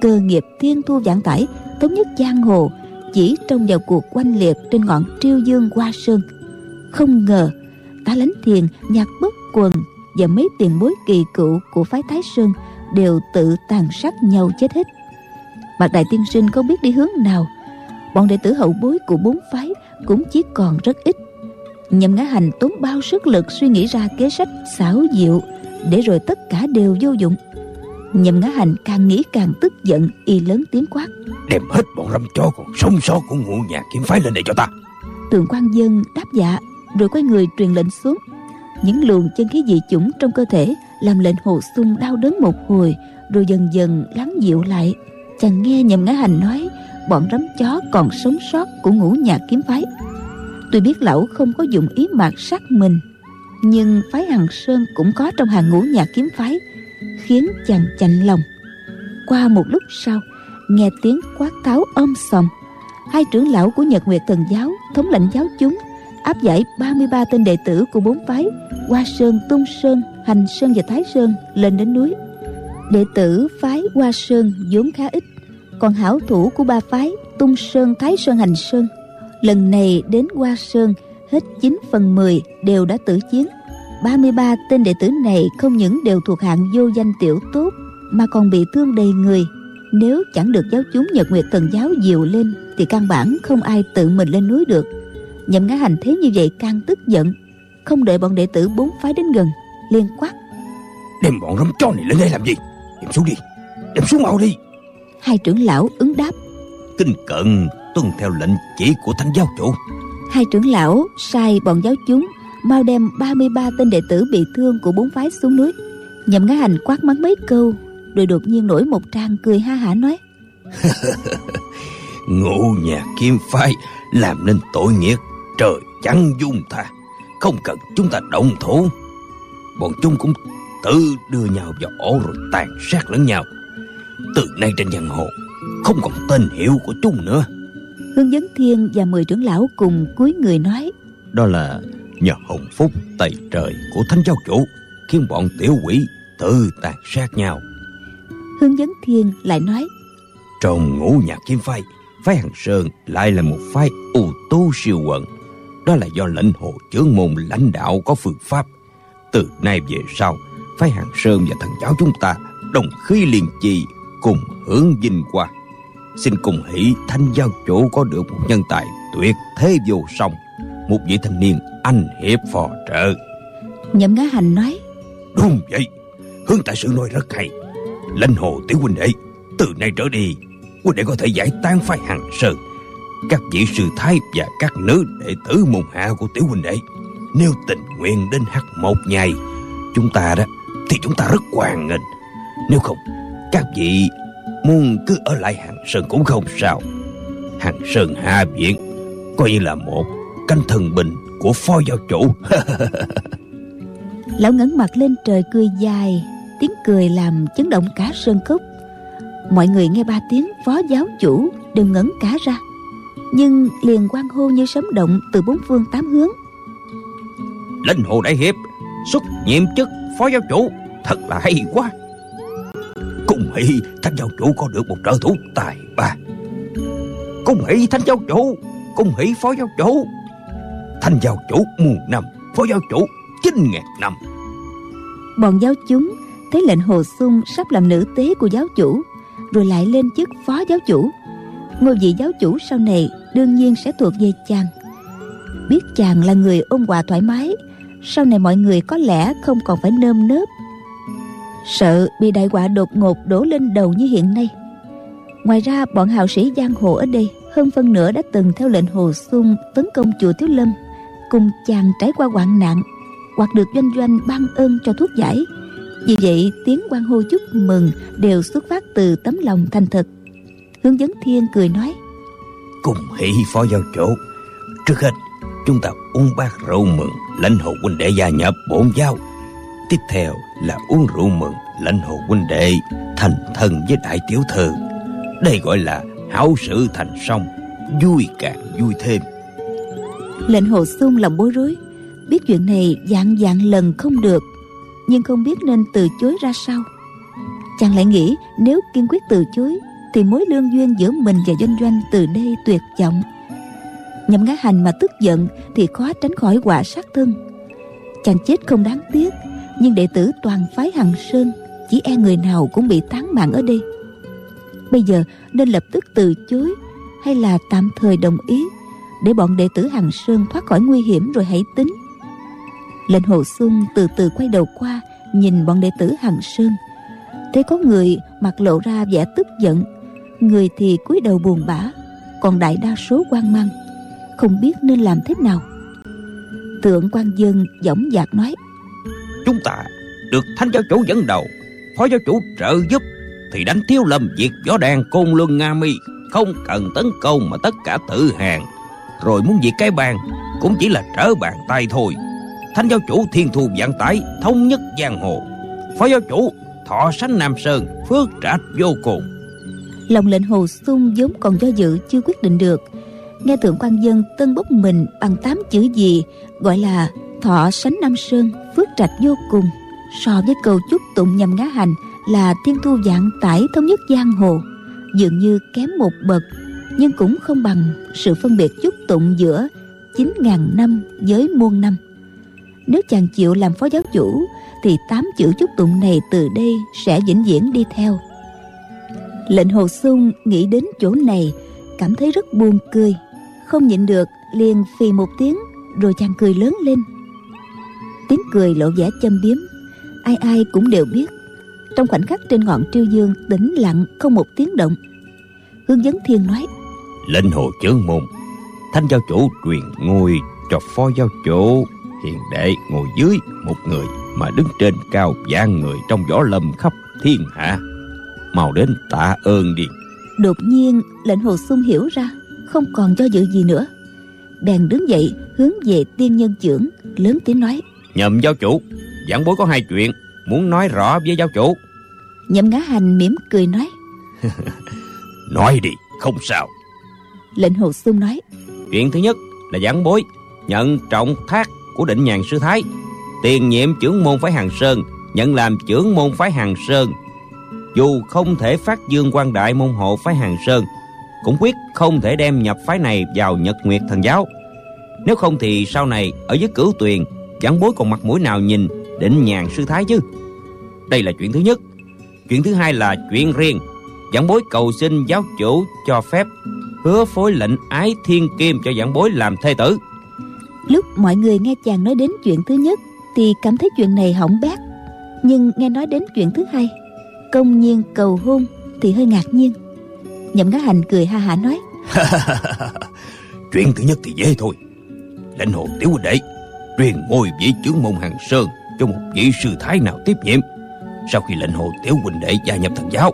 Cơ nghiệp thiên thu vạn tải thống nhất giang hồ, chỉ trong vào cuộc oanh liệt trên ngọn triêu dương hoa sơn. Không ngờ, tá lánh thiền, nhạc bất quần và mấy tiền bối kỳ cựu của phái thái sơn đều tự tàn sát nhau chết hết. Mạc Đại Tiên Sinh không biết đi hướng nào? Bọn đệ tử hậu bối của bốn phái Cũng chỉ còn rất ít. Nhậm ngã hành tốn bao sức lực Suy nghĩ ra kế sách xảo diệu Để rồi tất cả đều vô dụng. Nhậm ngã hành càng nghĩ càng tức giận Y lớn tiếng quát. Đem hết bọn răm chó còn sống sót của ngũ nhà kiếm phái lên đây cho ta. Tường quan dân đáp dạ Rồi quay người truyền lệnh xuống. Những luồng chân khí dị chủng trong cơ thể Làm lệnh hồ sung đau đớn một hồi Rồi dần dần lắng dịu lại. Chàng nghe nhầm ngã hành nói bọn rắm chó còn sống sót của ngũ nhạc kiếm phái. Tuy biết lão không có dụng ý mạt sát mình nhưng phái hằng sơn cũng có trong hàng ngũ nhạc kiếm phái khiến chàng chạnh lòng. Qua một lúc sau, nghe tiếng quát tháo om sòm, hai trưởng lão của nhật nguyệt thần giáo thống lãnh giáo chúng, áp giải 33 tên đệ tử của bốn phái hoa sơn, tung sơn, hành sơn và thái sơn lên đến núi. Đệ tử phái hoa sơn vốn khá ít, còn hảo thủ của ba phái tung sơn, thái sơn, hành sơn, lần này đến hoa sơn, hết 9 phần 10 đều đã tử chiến. 33 tên đệ tử này không những đều thuộc hạng vô danh tiểu tốt mà còn bị thương đầy người. Nếu chẳng được giáo chúng nhật nguyệt thần giáo dìu lên thì căn bản không ai tự mình lên núi được. Nhậm ngã hành thế như vậy càng tức giận không đợi bọn đệ tử bốn phái đến gần liền quát. Đem bọn rắm chó này lên đây làm gì? Đem xuống đi đem xuống mau đi. Hai trưởng lão ứng đáp. Kinh cận tuân theo lệnh chỉ của thánh giáo chủ. Hai trưởng lão sai bọn giáo chúng mau đem 33 tên đệ tử bị thương của bốn phái xuống núi. Nhậm ngã hành quát mắng mấy câu rồi đột nhiên nổi một trang cười ha hả nói. Ngũ nhà kim phái làm nên tội nghiệp trời chẳng dung tha. Không cần chúng ta động thủ. Bọn chúng cũng tự đưa nhau vào ổ rồi tàn sát lẫn nhau. Từ nay trên giang hồ không còn tên hiệu của chúng nữa. Hương vấn thiên và mười trưởng lão cùng cúi người nói. Đó là nhờ hồng phúc tày trời của thánh giáo chủ khiến bọn tiểu quỷ tự tàn sát nhau. Hương vấn thiên lại nói trong ngũ nhạc kiếm phái phái hằng sơn lại là một phái ưu tú siêu quần. Đó là do lệnh hồ chướng môn lãnh đạo có phương pháp. Từ nay về sau phái hằng sơn và thần giáo chúng ta đồng khí liên chi cùng hướng vinh quang. Xin cùng hỷ thanh giao chủ có được một nhân tài tuyệt thế vô song một vị thanh niên anh hiệp phò trợ. Nhậm ngã hành nói đúng vậy. Hướng tại sự nói rất hay. Lãnh hồ tiểu huynh đệ từ nay trở đi huynh đệ có thể giải tán phái hằng sơn các vị sư thái và các nữ đệ tử môn hạ của tiểu huynh đệ. Nếu tình nguyện đến hắc một ngày chúng ta đó thì chúng ta rất hoan nghênh. Nếu không các vị muốn cứ ở lại Hàng Sơn cũng không sao. Hàng Sơn Hạ Viện Coi như là một canh thần bình của phó giáo chủ. Lão ngẩng mặt lên trời cười dài Tiếng cười làm chấn động cả sơn cốc. Mọi người nghe ba tiếng phó giáo chủ Đều ngẩn cả ra. Nhưng liền quan hô như sấm động Từ bốn phương tám hướng. Linh hồ đại hiệp Xuất nhiệm chức phó giáo chủ Thật là hay quá. Cung hỷ thánh giáo chủ có được một trợ thủ tài ba. Cung hỷ thánh giáo chủ Cung hỷ phó giáo chủ thành giáo chủ muôn năm, Phó giáo chủ chín ngàn năm. Bọn giáo chúng thấy lệnh hồ sung sắp làm nữ tế của giáo chủ, Rồi lại lên chức phó giáo chủ. Ngôi vị giáo chủ sau này đương nhiên sẽ thuộc về chàng. Biết chàng là người ôn hòa thoải mái, Sau này mọi người có lẽ không còn phải nơm nớp. Sợ bị đại họa đột ngột đổ lên đầu như hiện nay. Ngoài ra, bọn hào sĩ giang hồ ở đây hơn phân nửa đã từng theo lệnh hồ sung tấn công chùa thiếu lâm cùng chàng trải qua hoạn nạn, hoặc được doanh doanh ban ơn cho thuốc giải. Vì vậy, tiếng quan hô chúc mừng đều xuất phát từ tấm lòng thành thật. Hướng dẫn thiên cười nói, cùng hỷ phó giao chỗ trước hết chúng ta uống bát rượu mừng lãnh hồ huynh đệ gia nhập bổn giáo. Tiếp theo là uống rượu mừng lãnh hồ huynh đệ thành thân với đại tiểu thư. Đây gọi là hảo sự thành song, vui càng vui thêm lệnh hồ sung lòng bối rối. Biết chuyện này dạng dạng lần không được, nhưng không biết nên từ chối ra sao. Chàng lại nghĩ nếu kiên quyết từ chối, thì mối lương duyên giữa mình và doanh doanh từ đây tuyệt vọng. Nhậm ngã hành mà tức giận thì khó tránh khỏi quả sát thân. Chàng chết không đáng tiếc, nhưng đệ tử toàn phái hằng sơn, chỉ e người nào cũng bị tán mạng ở đây. Bây giờ nên lập tức từ chối hay là tạm thời đồng ý? Để bọn đệ tử hằng sơn thoát khỏi nguy hiểm rồi hãy tính. Lệnh hồ xuân từ từ quay đầu qua, nhìn bọn đệ tử hằng sơn. Thấy có người mặt lộ ra vẻ tức giận, người thì cúi đầu buồn bã, còn đại đa số quan mang, không biết nên làm thế nào. Tượng quan dân dõng dạc nói, chúng ta được thánh giáo chủ dẫn đầu, phó giáo chủ trợ giúp, thì đánh thiếu lầm việc võ đàn côn luân nga mi, không cần tấn công mà tất cả tự hàng rồi muốn diệt cái bàn, cũng chỉ là trở bàn tay thôi. Thánh giáo chủ thiên thu vạn tải, thống nhất giang hồ. Phó giáo chủ thọ sánh nam sơn, phước trạch vô cùng. Lòng lệnh hồ sung vốn còn do dự chưa quyết định được. Nghe thượng quan dân tân bốc mình bằng tám chữ gì, gọi là thọ sánh nam sơn, phước trạch vô cùng. So với câu chúc tụng nhằm ngã hành là thiên thu vạn tải thống nhất giang hồ, dường như kém một bậc nhưng cũng không bằng sự phân biệt chút tụng giữa chín ngàn năm với muôn năm. Nếu chàng chịu làm phó giáo chủ, thì tám chữ chúc tụng này từ đây sẽ vĩnh viễn đi theo. Lệnh hồ xuân nghĩ đến chỗ này, cảm thấy rất buồn cười. Không nhịn được, liền phì một tiếng, rồi chàng cười lớn lên. Tiếng cười lộ vẻ châm biếm, ai ai cũng đều biết. Trong khoảnh khắc trên ngọn triêu dương tĩnh lặng không một tiếng động hương vấn thiên nói lệnh hồ chướng môn. Thanh giáo chủ truyền ngôi cho phó giáo chủ. Hiền đệ ngồi dưới một người mà đứng trên cao vạn người trong võ lâm khắp thiên hạ. Mau đến tạ ơn đi. Đột nhiên lệnh hồ sung hiểu ra không còn do dự gì nữa. Bèn đứng dậy hướng về tiên nhân trưởng lớn tiếng nói. Nhậm giáo chủ giảng bối có hai chuyện muốn nói rõ với giáo chủ. Nhậm ngã hành mỉm cười nói. Nói đi không sao lệnh hồ xuân nói, chuyện thứ nhất là giảng bối nhận trọng thác của định nhàn sư thái. Tiền nhiệm trưởng môn phái hàng sơn, nhận làm trưởng môn phái hàng sơn. Dù không thể phát dương quan đại môn hộ phái hàng sơn, cũng quyết không thể đem nhập phái này vào nhật nguyệt thần giáo. Nếu không thì sau này ở dưới cửu tuyền, giảng bối còn mặt mũi nào nhìn định nhàn sư thái chứ? Đây là chuyện thứ nhất. Chuyện thứ hai là chuyện riêng. Giảng bối cầu xin giáo chủ cho phép hứa phối lệnh ái thiên kim cho giảng bối làm thê tử. Lúc mọi người nghe chàng nói đến chuyện thứ nhất thì cảm thấy chuyện này hỏng bét. Nhưng nghe nói đến chuyện thứ hai công nhiên cầu hôn thì hơi ngạc nhiên. Nhậm ngã hành cười ha hả nói. Chuyện thứ nhất thì dễ thôi. Lãnh hồ tiểu huynh đệ truyền ngôi vị trưởng môn hàng sơn cho một vị sư thái nào tiếp nhiệm. Sau khi lệnh hồ tiểu huynh đệ gia nhập thần giáo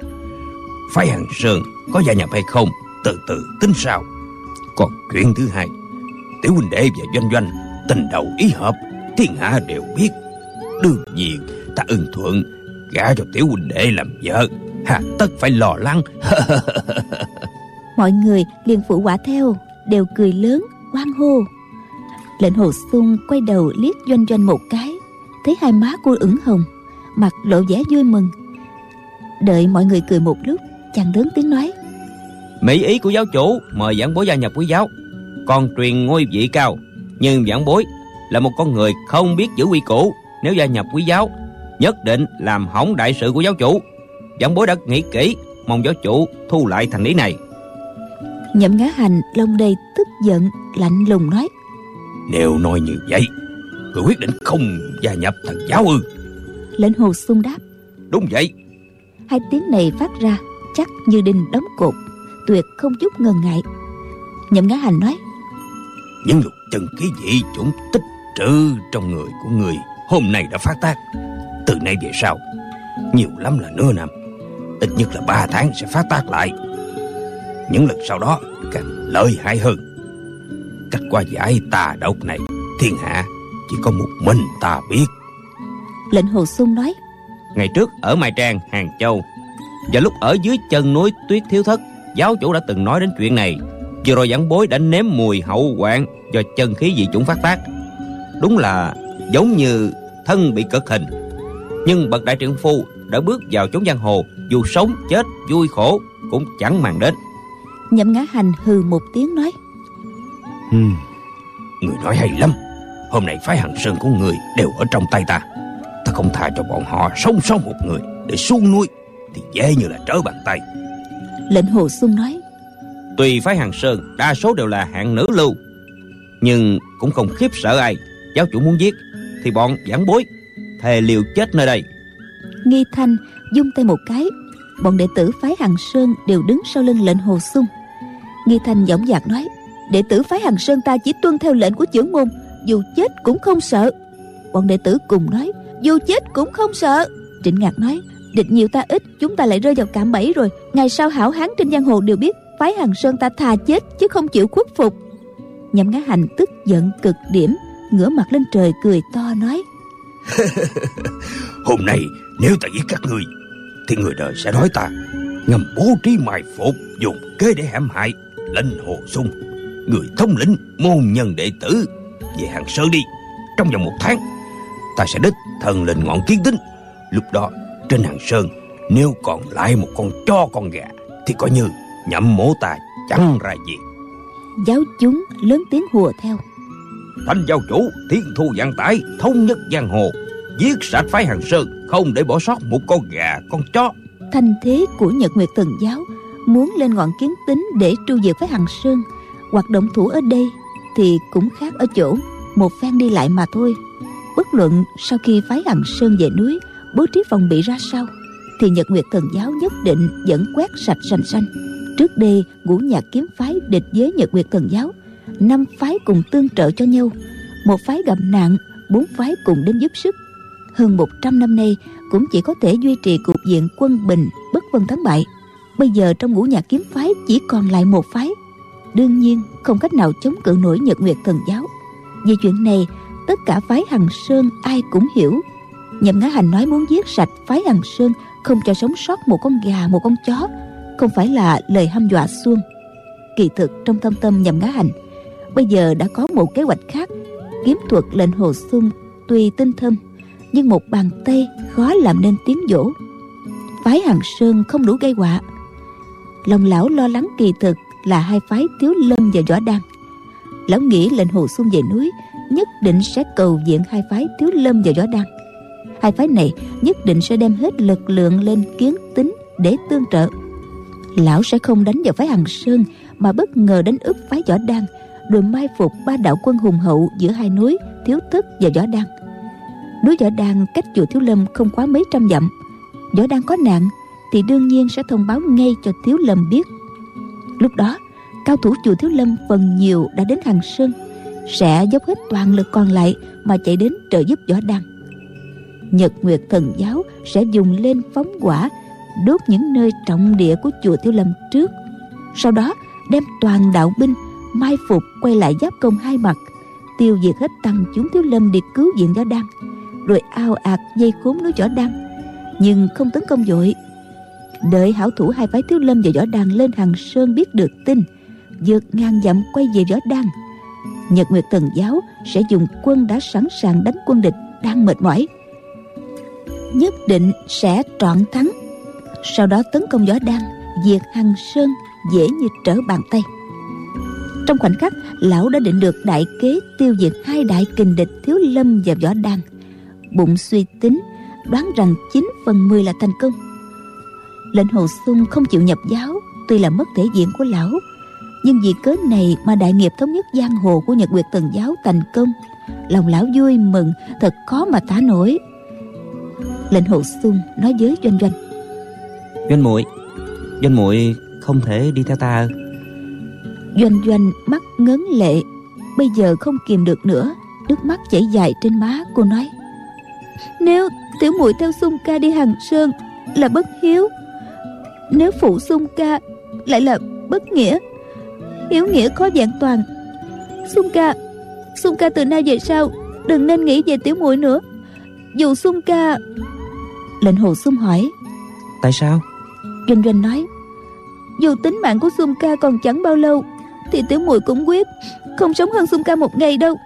phái hàng sơn có gia nhập hay không từ từ tính sao còn chuyện thứ hai, tiểu huynh đệ và doanh doanh tình đầu ý hợp, thiên hạ đều biết. Đương nhiên, ta ưng thuận, gả cho tiểu huynh đệ làm vợ. Hà tất phải lo lắng. Mọi người liền phụ quả theo, đều cười lớn hoan hô. Lệnh hồ sung quay đầu liếc doanh doanh một cái, thấy hai má cô ửng hồng, mặt lộ vẻ vui mừng. Đợi mọi người cười một lúc, chàng lớn tiếng nói mỹ ý của giáo chủ mời giảng bối gia nhập quý giáo. Còn truyền ngôi vị cao nhưng giảng bối là một con người không biết giữ quy củ nếu gia nhập quý giáo nhất định làm hỏng đại sự của giáo chủ. Giảng bối đã nghĩ kỹ mong giáo chủ thu lại thành ý này. Nhậm ngã hành lông đầy tức giận lạnh lùng nói nếu nói như vậy người quyết định không gia nhập thần giáo ư? Lệnh hồ sung đáp đúng vậy. Hai tiếng này phát ra chắc như đinh đóng cột tuyệt không chút ngần ngại. Nhậm ngã hành nói những lục chân khí dị chủng tích trữ trong người của người hôm nay đã phát tác. Từ nay về sau nhiều lắm là nửa năm ít nhất là ba tháng sẽ phát tác lại. Những lần sau đó càng lợi hại hơn. Cách qua giải tà độc này thiên hạ chỉ có một mình ta biết. Lệnh hồ sung nói ngày trước ở mai trang hàng châu và lúc ở dưới chân núi tuyết thiếu thất giáo chủ đã từng nói đến chuyện này. Vừa rồi giảng bối đã nếm mùi hậu hoạn do chân khí dị chủng phát tác. Đúng là giống như thân bị cực hình. Nhưng bậc đại trượng phu đã bước vào chốn giang hồ Dù sống chết vui khổ cũng chẳng màng đến. Nhậm ngã hành hừ một tiếng nói. Hmm, Người nói hay lắm. Hôm nay phái Hằng Sơn của người đều ở trong tay ta. Ta không tha cho bọn họ sống sót một người Để xuống núi Thì dễ như là trở bàn tay Lệnh Hồ Xuân nói Tuy phái Hằng Sơn đa số đều là hạng nữ lưu Nhưng cũng không khiếp sợ ai. Giáo chủ muốn giết Thì bọn giảng bối Thề liều chết nơi đây. Nghi Thanh dung tay một cái Bọn đệ tử phái Hằng Sơn đều đứng sau lưng lệnh Hồ Xuân Nghi Thanh dõng dạc nói Đệ tử phái Hằng Sơn ta chỉ tuân theo lệnh của trưởng môn Dù chết cũng không sợ. Bọn đệ tử cùng nói Dù chết cũng không sợ. Trịnh Ngạc nói Địch nhiều ta ít, Chúng ta lại rơi vào cạm bẫy rồi. Ngày sau hảo hán trên giang hồ đều biết, Phái Hằng Sơn ta thà chết chứ không chịu khuất phục. Nhậm ngã hành tức giận cực điểm, Ngửa mặt lên trời cười to nói. Hôm nay, nếu ta giết các ngươi, Thì người đời sẽ nói ta, Ngầm bố trí mài phục Dùng kế để hãm hại Lệnh hồ sung, Người thống lĩnh môn nhân đệ tử Về hàng sơ đi. Trong vòng một tháng, Ta sẽ đích thần lên ngọn kiến tính. Lúc đó trên hàng sơn Nếu còn lại một con cho con gà Thì coi như nhậm mổ ta chẳng ra gì. Giáo chúng lớn tiếng hùa theo. Thanh giáo chủ thiên thu vạn tải Thống nhất giang hồ Giết sạch phái hàng sơn Không để bỏ sót một con gà con chó. Thanh thế của Nhật Nguyệt Thần Giáo Muốn lên ngọn kiến tính để tru diệt phái Hằng Sơn Hoạt động thủ ở đây Thì cũng khác ở chỗ Một phen đi lại mà thôi. Bất luận sau khi phái Hằng Sơn về núi Bố trí phòng bị ra sao, Thì Nhật Nguyệt Thần Giáo nhất định vẫn quét sạch sành xanh. Trước đây, ngũ nhạc kiếm phái địch với Nhật Nguyệt Thần Giáo, năm phái cùng tương trợ cho nhau. Một phái gặp nạn, bốn phái cùng đến giúp sức. Hơn 100 năm nay, cũng chỉ có thể duy trì cục diện quân bình bất phân thắng bại. Bây giờ trong ngũ nhạc kiếm phái chỉ còn lại một phái. Đương nhiên, không cách nào chống cự nổi nhật nguyệt thần giáo. Vì chuyện này, tất cả phái hằng sơn ai cũng hiểu nhậm ngã hành nói muốn giết sạch phái hằng sơn, không cho sống sót một con gà, một con chó. Không phải là lời hăm dọa xuông. Kỳ thực, trong thâm tâm nhậm ngã hành, bây giờ đã có một kế hoạch khác. Kiếm thuật lệnh hồ xuân tuy tinh thâm, nhưng một bàn tay khó làm nên tiếng dỗ phái hằng sơn không đủ gây họa. Lòng lão lo lắng kỳ thực là hai phái thiếu lâm và võ đan. Lão nghĩ lệnh hồ xuân về núi nhất định sẽ cầu diện hai phái thiếu lâm và võ đan hai phái này nhất định sẽ đem hết lực lượng lên kiến tính để tương trợ. Lão sẽ không đánh vào phái hằng sơn, mà bất ngờ đánh úp phái võ đan, rồi mai phục ba đạo quân hùng hậu giữa hai núi thiếu thất và võ đan. Núi võ đan cách chùa thiếu lâm không quá mấy trăm dặm. Võ đan có nạn thì đương nhiên sẽ thông báo ngay cho thiếu lâm biết. Lúc đó, cao thủ chùa thiếu lâm phần nhiều đã đến Hằng sơn, sẽ dốc hết toàn lực còn lại mà chạy đến trợ giúp võ đan nhật nguyệt thần giáo sẽ dùng lên phóng quả, đốt những nơi trọng địa của chùa thiếu lâm trước. Sau đó, đem toàn đạo binh mai phục quay lại giáp công hai mặt, tiêu diệt hết tăng chúng thiếu lâm để cứu viện võ đăng rồi ao ạt dây khốn núi võ đăng nhưng không tấn công dội. đợi hảo thủ hai phái thiếu lâm và võ đăng lên hàng sơn biết được tin, vượt ngang dặm quay về võ đăng nhật nguyệt thần giáo sẽ dùng quân đã sẵn sàng đánh quân địch đang mệt mỏi nhất định sẽ trọn thắng. Sau đó tấn công võ đăng diệt hằng sơn, dễ như trở bàn tay. Trong khoảnh khắc, lão đã định được đại kế tiêu diệt hai đại kình địch thiếu lâm và võ đan. Bụng suy tính, đoán rằng 9 phần 10 là thành công. Lệnh hồ sung không chịu nhập giáo, tuy là mất thể diện của lão. Nhưng vì cớ này mà đại nghiệp thống nhất giang hồ của nhật nguyệt tần giáo thành công, lòng lão vui mừng, thật khó mà tả nổi lệnh hồ sung nói với doanh doanh. Doanh muội doanh muội không thể đi theo ta. Doanh doanh mắt ngấn lệ bây giờ không kìm được nữa nước mắt chảy dài trên má cô nói. Nếu tiểu muội theo sung ca đi hàng sơn là bất hiếu nếu phụ sung ca lại là bất nghĩa hiếu nghĩa khó vẹn toàn. Sung ca sung ca từ nay về sau đừng nên nghĩ về tiểu muội nữa. Dù sung ca lệnh hồ sung hỏi. Tại sao? Doanh doanh nói dù tính mạng của sung ca còn chẳng bao lâu thì tiểu muội cũng quyết không sống hơn sung ca một ngày đâu.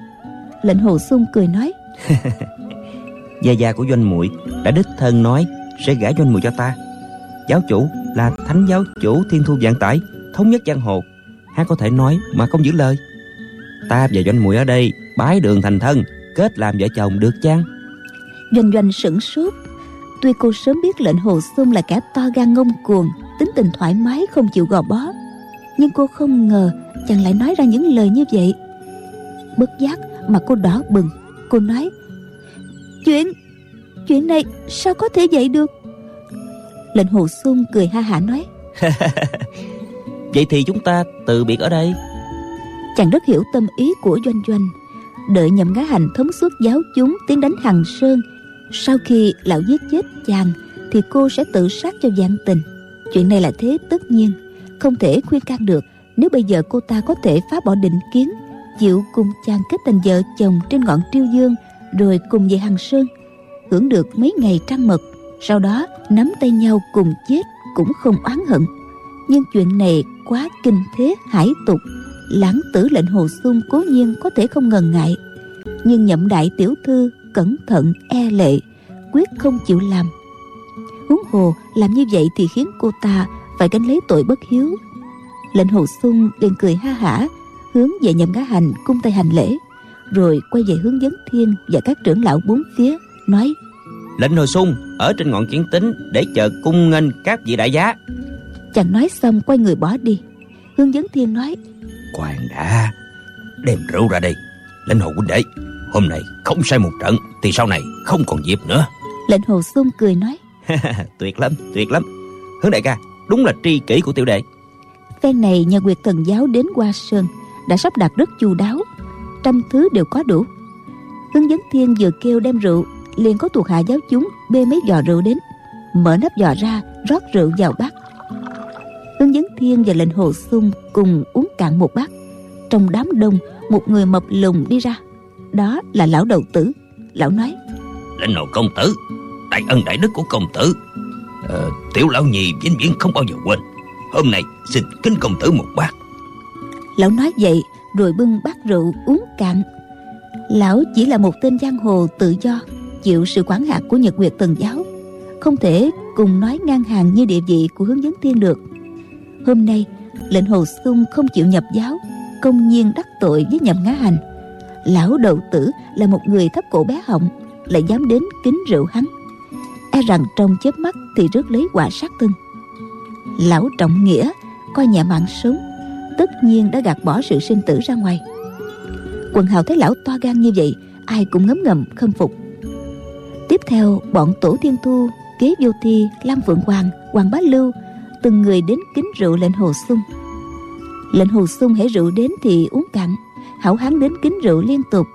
Lệnh hồ sung cười nói. Gia gia của doanh muội đã đích thân nói sẽ gả doanh muội cho ta. Giáo chủ là thánh giáo chủ thiên thu vạn tải thống nhất giang hồ. Hắn có thể nói mà không giữ lời. Ta và doanh muội ở đây bái đường thành thân kết làm vợ chồng được chăng? Doanh doanh sửng sốt tuy cô sớm biết lệnh hồ sung là kẻ to gan ngông cuồng tính tình thoải mái không chịu gò bó. Nhưng cô không ngờ chàng lại nói ra những lời như vậy. Bất giác mà cô đỏ bừng cô nói chuyện chuyện này sao có thể vậy được? Lệnh hồ sung cười ha hả nói vậy thì chúng ta từ biệt ở đây. Chàng rất hiểu tâm ý của doanh doanh đợi nhậm gá hành thống suốt giáo chúng tiến đánh hằng sơn sau khi lão giết chết chàng, thì cô sẽ tự sát cho vạn tình. Chuyện này là thế tất nhiên, không thể khuyên can được. Nếu bây giờ cô ta có thể phá bỏ định kiến, chịu cùng chàng kết thành vợ chồng trên ngọn triêu dương, rồi cùng về hằng sơn, hưởng được mấy ngày trăng mật, sau đó nắm tay nhau cùng chết cũng không oán hận. Nhưng chuyện này quá kinh thế, hải tục. Lãng tử lệnh hồ xung cố nhiên có thể không ngần ngại. Nhưng nhậm đại tiểu thư cẩn thận e lệ quyết không chịu làm. Huống hồ làm như vậy thì khiến cô ta phải gánh lấy tội bất hiếu. Lệnh hồ sung liền cười ha hả hướng về nhậm gá hành cung tay hành lễ rồi quay về hướng dẫn thiên và các trưởng lão bốn phía nói lệnh hồ sung ở trên ngọn kiến tính để chờ cung nghênh các vị đại giá. Chàng nói xong quay người bỏ đi. Hướng dẫn thiên nói khoan đã đem rượu ra đây lệnh hồ huynh đệ hôm nay không sai một trận thì sau này không còn dịp nữa. Lệnh hồ sung cười nói. Tuyệt lắm tuyệt lắm. Hướng đại ca đúng là tri kỷ của tiểu đệ. Phen này nhờ quyệt thần giáo đến hoa sơn đã sắp đặt rất chu đáo. Trăm thứ đều có đủ. Hướng dẫn thiên vừa kêu đem rượu liền có thuộc hạ giáo chúng bê mấy giò rượu đến. Mở nắp giò ra rót rượu vào bát. Hướng dẫn thiên và lệnh hồ sung cùng uống cạn một bát. Trong đám đông một người mập lùn đi ra đó là lão đầu tử. Lão nói lệnh hồ công tử đại ân đại đức của công tử. Ờ, tiểu lão nhì vĩnh viễn không bao giờ quên. Hôm nay xin kính công tử một bát. Lão nói vậy rồi bưng bát rượu uống cạn. Lão chỉ là một tên giang hồ tự do chịu sự quản hạt của nhật nguyệt tần giáo không thể cùng nói ngang hàng như địa vị của hướng dẫn tiên được. Hôm nay lệnh hồ sung không chịu nhập giáo công nhiên đắc tội với nhậm ngá hành lão đầu tử là một người thấp cổ bé họng, lại dám đến kính rượu hắn. E rằng trong chớp mắt thì rước lấy quả sát thân. Lão trọng nghĩa, coi nhẹ mạng sống, tất nhiên đã gạt bỏ sự sinh tử ra ngoài. Quần hào thấy lão to gan như vậy, ai cũng ngấm ngầm khâm phục. Tiếp theo, bọn tổ thiên thu kế vô thi, lam phượng hoàng hoàng bá lưu, từng người đến kính rượu lệnh hồ sung. Lệnh hồ sung hễ rượu đến thì uống cạn hảo hán đến kính rượu liên tục.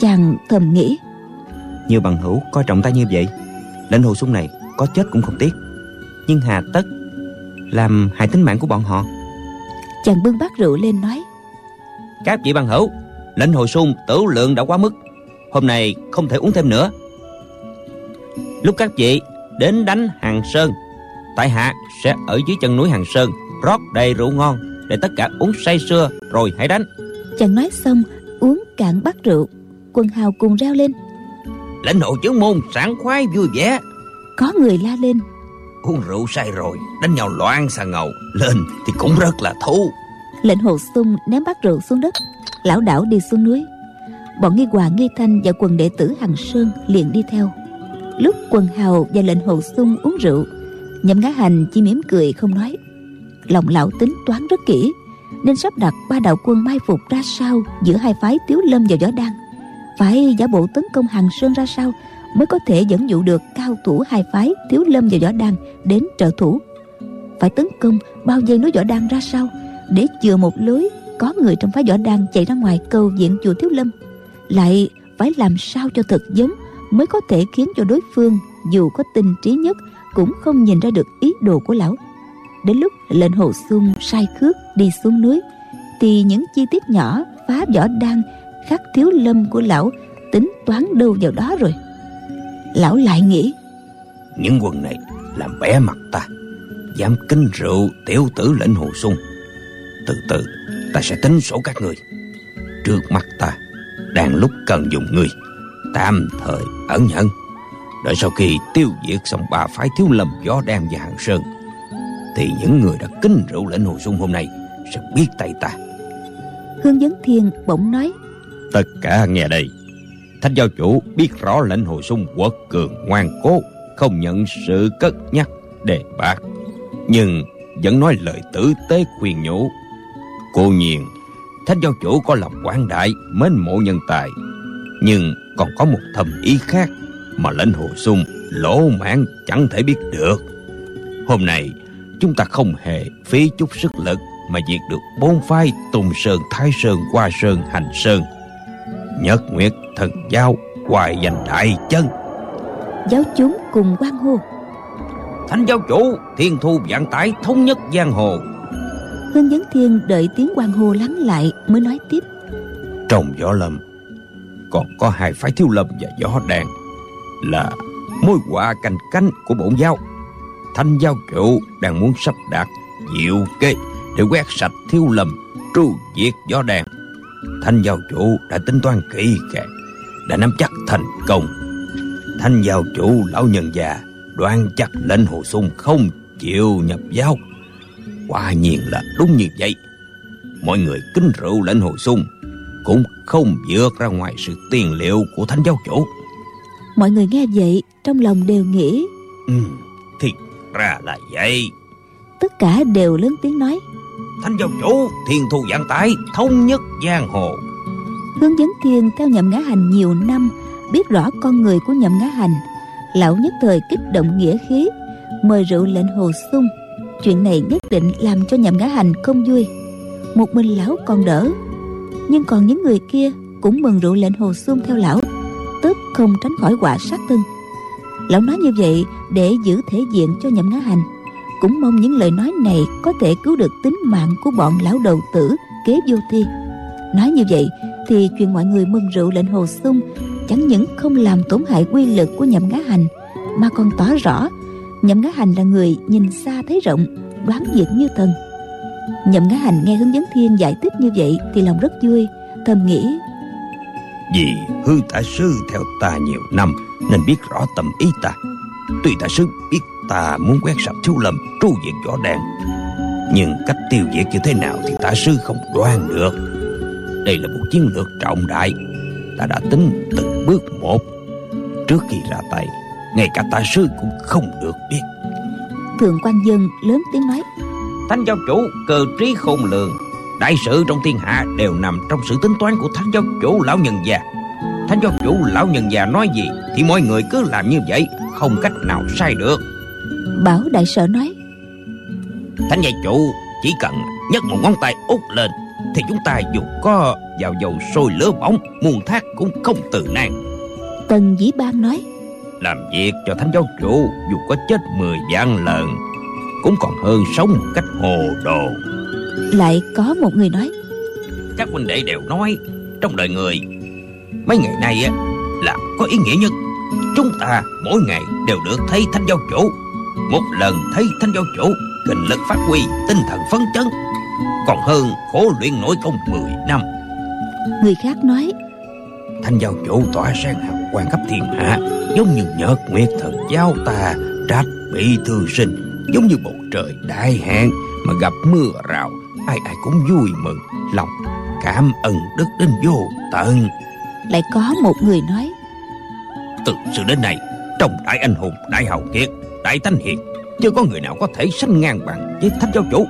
Chàng thầm nghĩ nhiều bằng hữu coi trọng ta như vậy lệnh hồ sung này có chết cũng không tiếc. Nhưng hà tất làm hại tính mạng của bọn họ. Chàng bưng bát rượu lên nói các vị bằng hữu lệnh hồ sung tử lượng đã quá mức hôm nay không thể uống thêm nữa. Lúc các vị đến đánh hàng sơn tại hạ sẽ ở dưới chân núi hàng sơn rót đầy rượu ngon để tất cả uống say sưa rồi hãy đánh chàng nói xong uống cạn bát rượu quần hào cùng reo lên. Lãnh hộ chứng môn sảng khoái vui vẻ. Có người la lên. Uống rượu say rồi đánh nhau loạn xà ngầu. Lên thì cũng rất là thú. Lệnh hồ sung ném bát rượu xuống đất. Lão đảo đi xuống núi. Bọn nghi hòa nghi thanh và quần đệ tử hằng sơn liền đi theo. Lúc quần hào và lệnh hồ sung uống rượu nhậm ngã hành chỉ mỉm cười không nói. Lòng lão tính toán rất kỹ nên sắp đặt ba đạo quân mai phục ra sao giữa hai phái tiếu lâm và võ đan. Phải giả bộ tấn công hằng sơn ra sao mới có thể dẫn dụ được cao thủ hai phái tiếu lâm và võ đan đến trợ thủ? Phải tấn công bao dây núi võ đan ra sao để chừa một lối có người trong phái võ đan chạy ra ngoài cầu diện chùa thiếu lâm? Lại phải làm sao cho thật giống mới có thể khiến cho đối phương dù có tinh trí nhất cũng không nhìn ra được ý đồ của lão? Đến lúc lên hồ xuân sai khước đi xuống núi, thì những chi tiết nhỏ phá võ đan khắc thiếu lâm của lão tính toán đâu vào đó rồi. Lão lại nghĩ, những quần này làm bé mặt ta, dám kinh rượu tiểu tử lệnh hồ sung. Từ từ, ta sẽ tính sổ các người trước mặt ta Đang lúc cần dùng người Tạm thời ẩn nhận Đợi sau khi tiêu diệt xong ba phái thiếu lâm, gió đan và hàng sơn thì những người đã kính rượu lệnh hồ sung hôm nay Sẽ biết tay ta. Hương Vấn Thiên bỗng nói Tất cả nghe đây. Thánh giáo chủ biết rõ lệnh hồ sung quật cường ngoan cố Không nhận sự cất nhắc đề bạc Nhưng vẫn nói lời tử tế khuyên nhủ. Cô nhiên Thánh giáo chủ có lòng quảng đại Mến mộ nhân tài Nhưng còn có một thầm ý khác Mà lệnh hồ sung lỗ mãn chẳng thể biết được. Hôm nay chúng ta không hề phí chút sức lực Mà diệt được bốn phái Tùng Sơn, Thái Sơn, Hoa Sơn, Hành Sơn. Nhất Nguyệt, Thần Giao, Hoài danh đại chân. Giáo chúng cùng quan hô. Thánh giáo chủ, thiên thu vạn tải thống nhất giang hồ. Hương Vấn Thiên đợi tiếng quan hô lắng lại mới nói tiếp. Trong võ lâm Còn có hai phái thiếu lâm và võ đàn Là mối họa canh cánh của bổn giáo Thanh giáo chủ đang muốn sắp đặt diệu kê để quét sạch thiếu lâm tru diệt võ đàn Thanh giáo chủ đã tính toán kỹ càng đã nắm chắc thành công. Thanh giáo chủ lão nhân già đoan chắc lệnh hồ sung không chịu nhập giáo. Quả nhiên là đúng như vậy. Mọi người kính rượu lệnh hồ sung cũng không vượt ra ngoài sự tiền liệu của thánh giáo chủ Mọi người nghe vậy trong lòng đều nghĩ ừ, ra là vậy. Tất cả đều lớn tiếng nói. Thánh giáo chủ thiên thu vạn tải thống nhất giang hồ. Hương Vấn Thiên theo nhậm ngã hành nhiều năm Biết rõ con người của nhậm ngã hành. Lão nhất thời kích động nghĩa khí Mời rượu lệnh hồ sung. Chuyện này nhất định làm cho nhậm ngã hành không vui. Một mình lão còn đỡ Nhưng còn những người kia Cũng mừng rượu lệnh hồ sung theo lão Tức không tránh khỏi quả sát thân Lão nói như vậy để giữ thể diện cho nhậm ngã hành. Cũng mong những lời nói này Có thể cứu được tính mạng của bọn lão đầu tử Kế vô thi. Nói như vậy thì chuyện mọi người mừng rượu lệnh hồ sung chẳng những không làm tổn hại quy lực của nhậm ngã hành, mà còn tỏ rõ nhậm ngã hành là người nhìn xa thấy rộng, đoán việc như thần. Nhậm ngã hành nghe hướng dẫn thiên giải thích như vậy thì lòng rất vui, thầm nghĩ vì hư tả sư theo ta nhiều năm nên biết rõ tâm ý ta. Tuy tả sư biết ta muốn quét sạch thiếu lâm tru diệt võ đàn nhưng cách tiêu diệt như thế nào thì tả sư không đoan được. Đây là một chiến lược trọng đại Ta đã tính từng bước một. Trước khi ra tay Ngay cả tà sư cũng không được biết. Thượng quan dân lớn tiếng nói Thánh giáo chủ cơ trí khôn lường Đại sự trong thiên hạ đều nằm trong sự tính toán của thánh giáo chủ lão nhân già. Thánh giáo chủ lão nhân già nói gì Thì mọi người cứ làm như vậy Không cách nào sai được. Bảo đại sở nói Thánh gia chủ chỉ cần nhấc một ngón tay út lên thì chúng ta dù có vào dầu sôi lửa bỏng muôn thác cũng không từ nan. Tần dĩ ban nói làm việc cho thánh giáo chủ dù có chết mười vạn lần cũng còn hơn sống một cách hồ đồ lại có một người nói. Các huynh đệ đều nói trong đời người mấy ngày nay á là có ý nghĩa nhất. Chúng ta mỗi ngày đều được thấy thánh giáo chủ. Một lần thấy thánh giáo chủ kinh lực phát huy tinh thần phấn chấn. Còn hơn khổ luyện nổi công 10 năm. Người khác nói. Thanh giao chủ tỏa sáng hào quang khắp thiên hạ Giống như nhật nguyệt thần giao ta Trách bị thương sinh Giống như bầu trời đại hạn Mà gặp mưa rào Ai ai cũng vui mừng Lòng cảm ơn đức đến vô tận. Lại có một người nói Từ sự đến nay Trong đại anh hùng, đại hào kiệt, đại thanh hiền Chưa có người nào có thể sánh ngang bằng với thánh giáo chủ.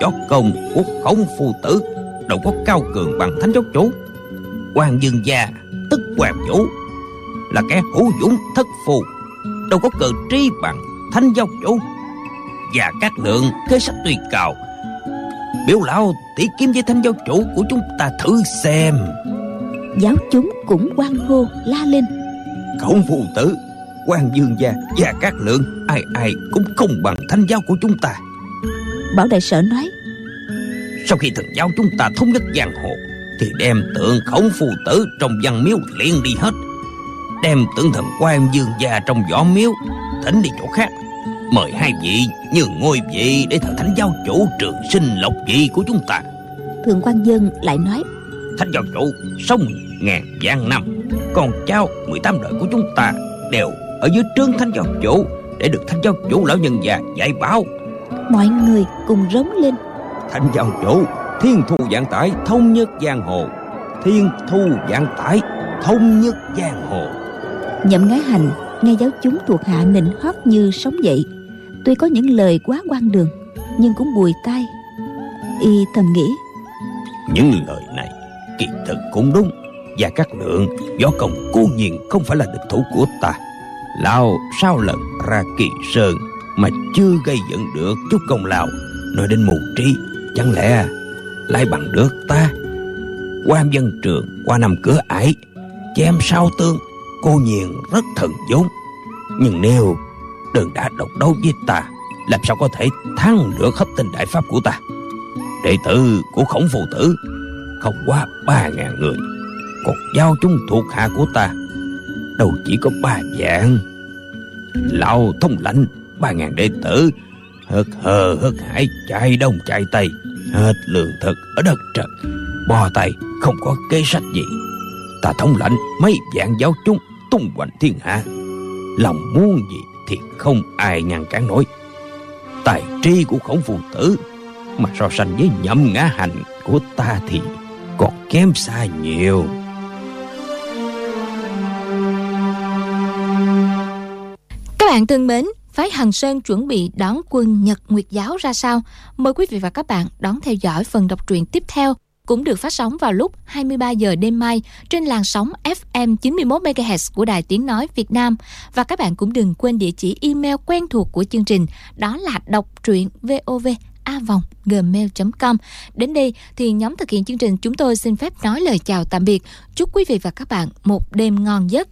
Võ công của khổng phu tử đâu có cao cường bằng thánh giáo chủ. Quan dương gia tức hoàng vũ là kẻ hữu dũng thất phù đâu có cờ trí bằng thánh giáo chủ. Và các lượng kế sách tuyệt cao biểu lão tỷ kiếm với thánh giáo chủ của chúng ta thử xem. Giáo chúng cũng quan hô la lên. Khổng phu tử quan dương gia và các lượng ai ai cũng không bằng thánh giáo của chúng ta. Bảo đại sở nói Sau khi thần giáo chúng ta thống nhất giang hồ Thì đem tượng khổng phù tử trong văn miếu liền đi hết. Đem tượng thần quan dương gia trong võ miếu Thỉnh đi chỗ khác Mời hai vị nhường ngôi vị Để thờ thánh giáo chủ trường sinh lộc vị của chúng ta. Thượng quan dân lại nói Thánh giáo chủ sống ngàn vạn năm Con cháu 18 đời của chúng ta Đều ở dưới trương thanh giáo chủ Để được thanh giáo chủ lão nhân già dạy bảo. Mọi người cùng rống lên. Thanh giáo chủ Thiên thu dạng tải thông nhất giang hồ. Thiên thu dạng tải thông nhất giang hồ. Nhậm ngái hành nghe giáo chúng thuộc hạ nịnh hót như sống dậy. Tuy có những lời quá quan đường, Nhưng cũng bùi tai. Y thầm nghĩ, Những lời này, kỳ thực cũng đúng. Và các lượng, Võ công cố nhiên không phải là địch thủ của ta. Lao sao lần ra kỳ sơn Mà chưa gây dựng được chút công lao. Nói đến mù trí, Chẳng lẽ lại bằng được ta? Quan dân trường, qua năm cửa ải, chém sao tương cô nhiên rất thần vốn. Nhưng nếu đừng đã độc đấu với ta, làm sao có thể thắng được khắp tinh đại pháp của ta? Đệ tử của khổng phù tử không quá ba ngàn người. Còn giao chúng thuộc hạ của ta đâu chỉ có ba dạng lão thông lãnh, ba ngàn đệ tử, hớt hờ, hớt hải, chạy đông, chạy tây, hết lương thực ở đất trật bò tay không có kế sách gì. Ta thống lãnh mấy dạng giáo chúng tung hoành thiên hạ. Lòng muốn gì thì không ai ngăn cản nổi. Tài tri của khổng phù tử mà so sánh với nhậm ngã hành của ta thì còn kém xa nhiều. Các bạn thân mến, phái Hằng Sơn chuẩn bị đón quân Nhật Nguyệt Giáo ra sao? Mời quý vị và các bạn đón theo dõi phần đọc truyện tiếp theo cũng được phát sóng vào lúc 23 giờ đêm mai trên làn sóng FM 91 MHz của Đài Tiếng nói Việt Nam và các bạn cũng đừng quên địa chỉ email quen thuộc của chương trình, đó là đọc truyện vov a vòng gmail.com. Đến đây thì nhóm thực hiện chương trình chúng tôi xin phép nói lời chào tạm biệt. Chúc quý vị và các bạn một đêm ngon giấc.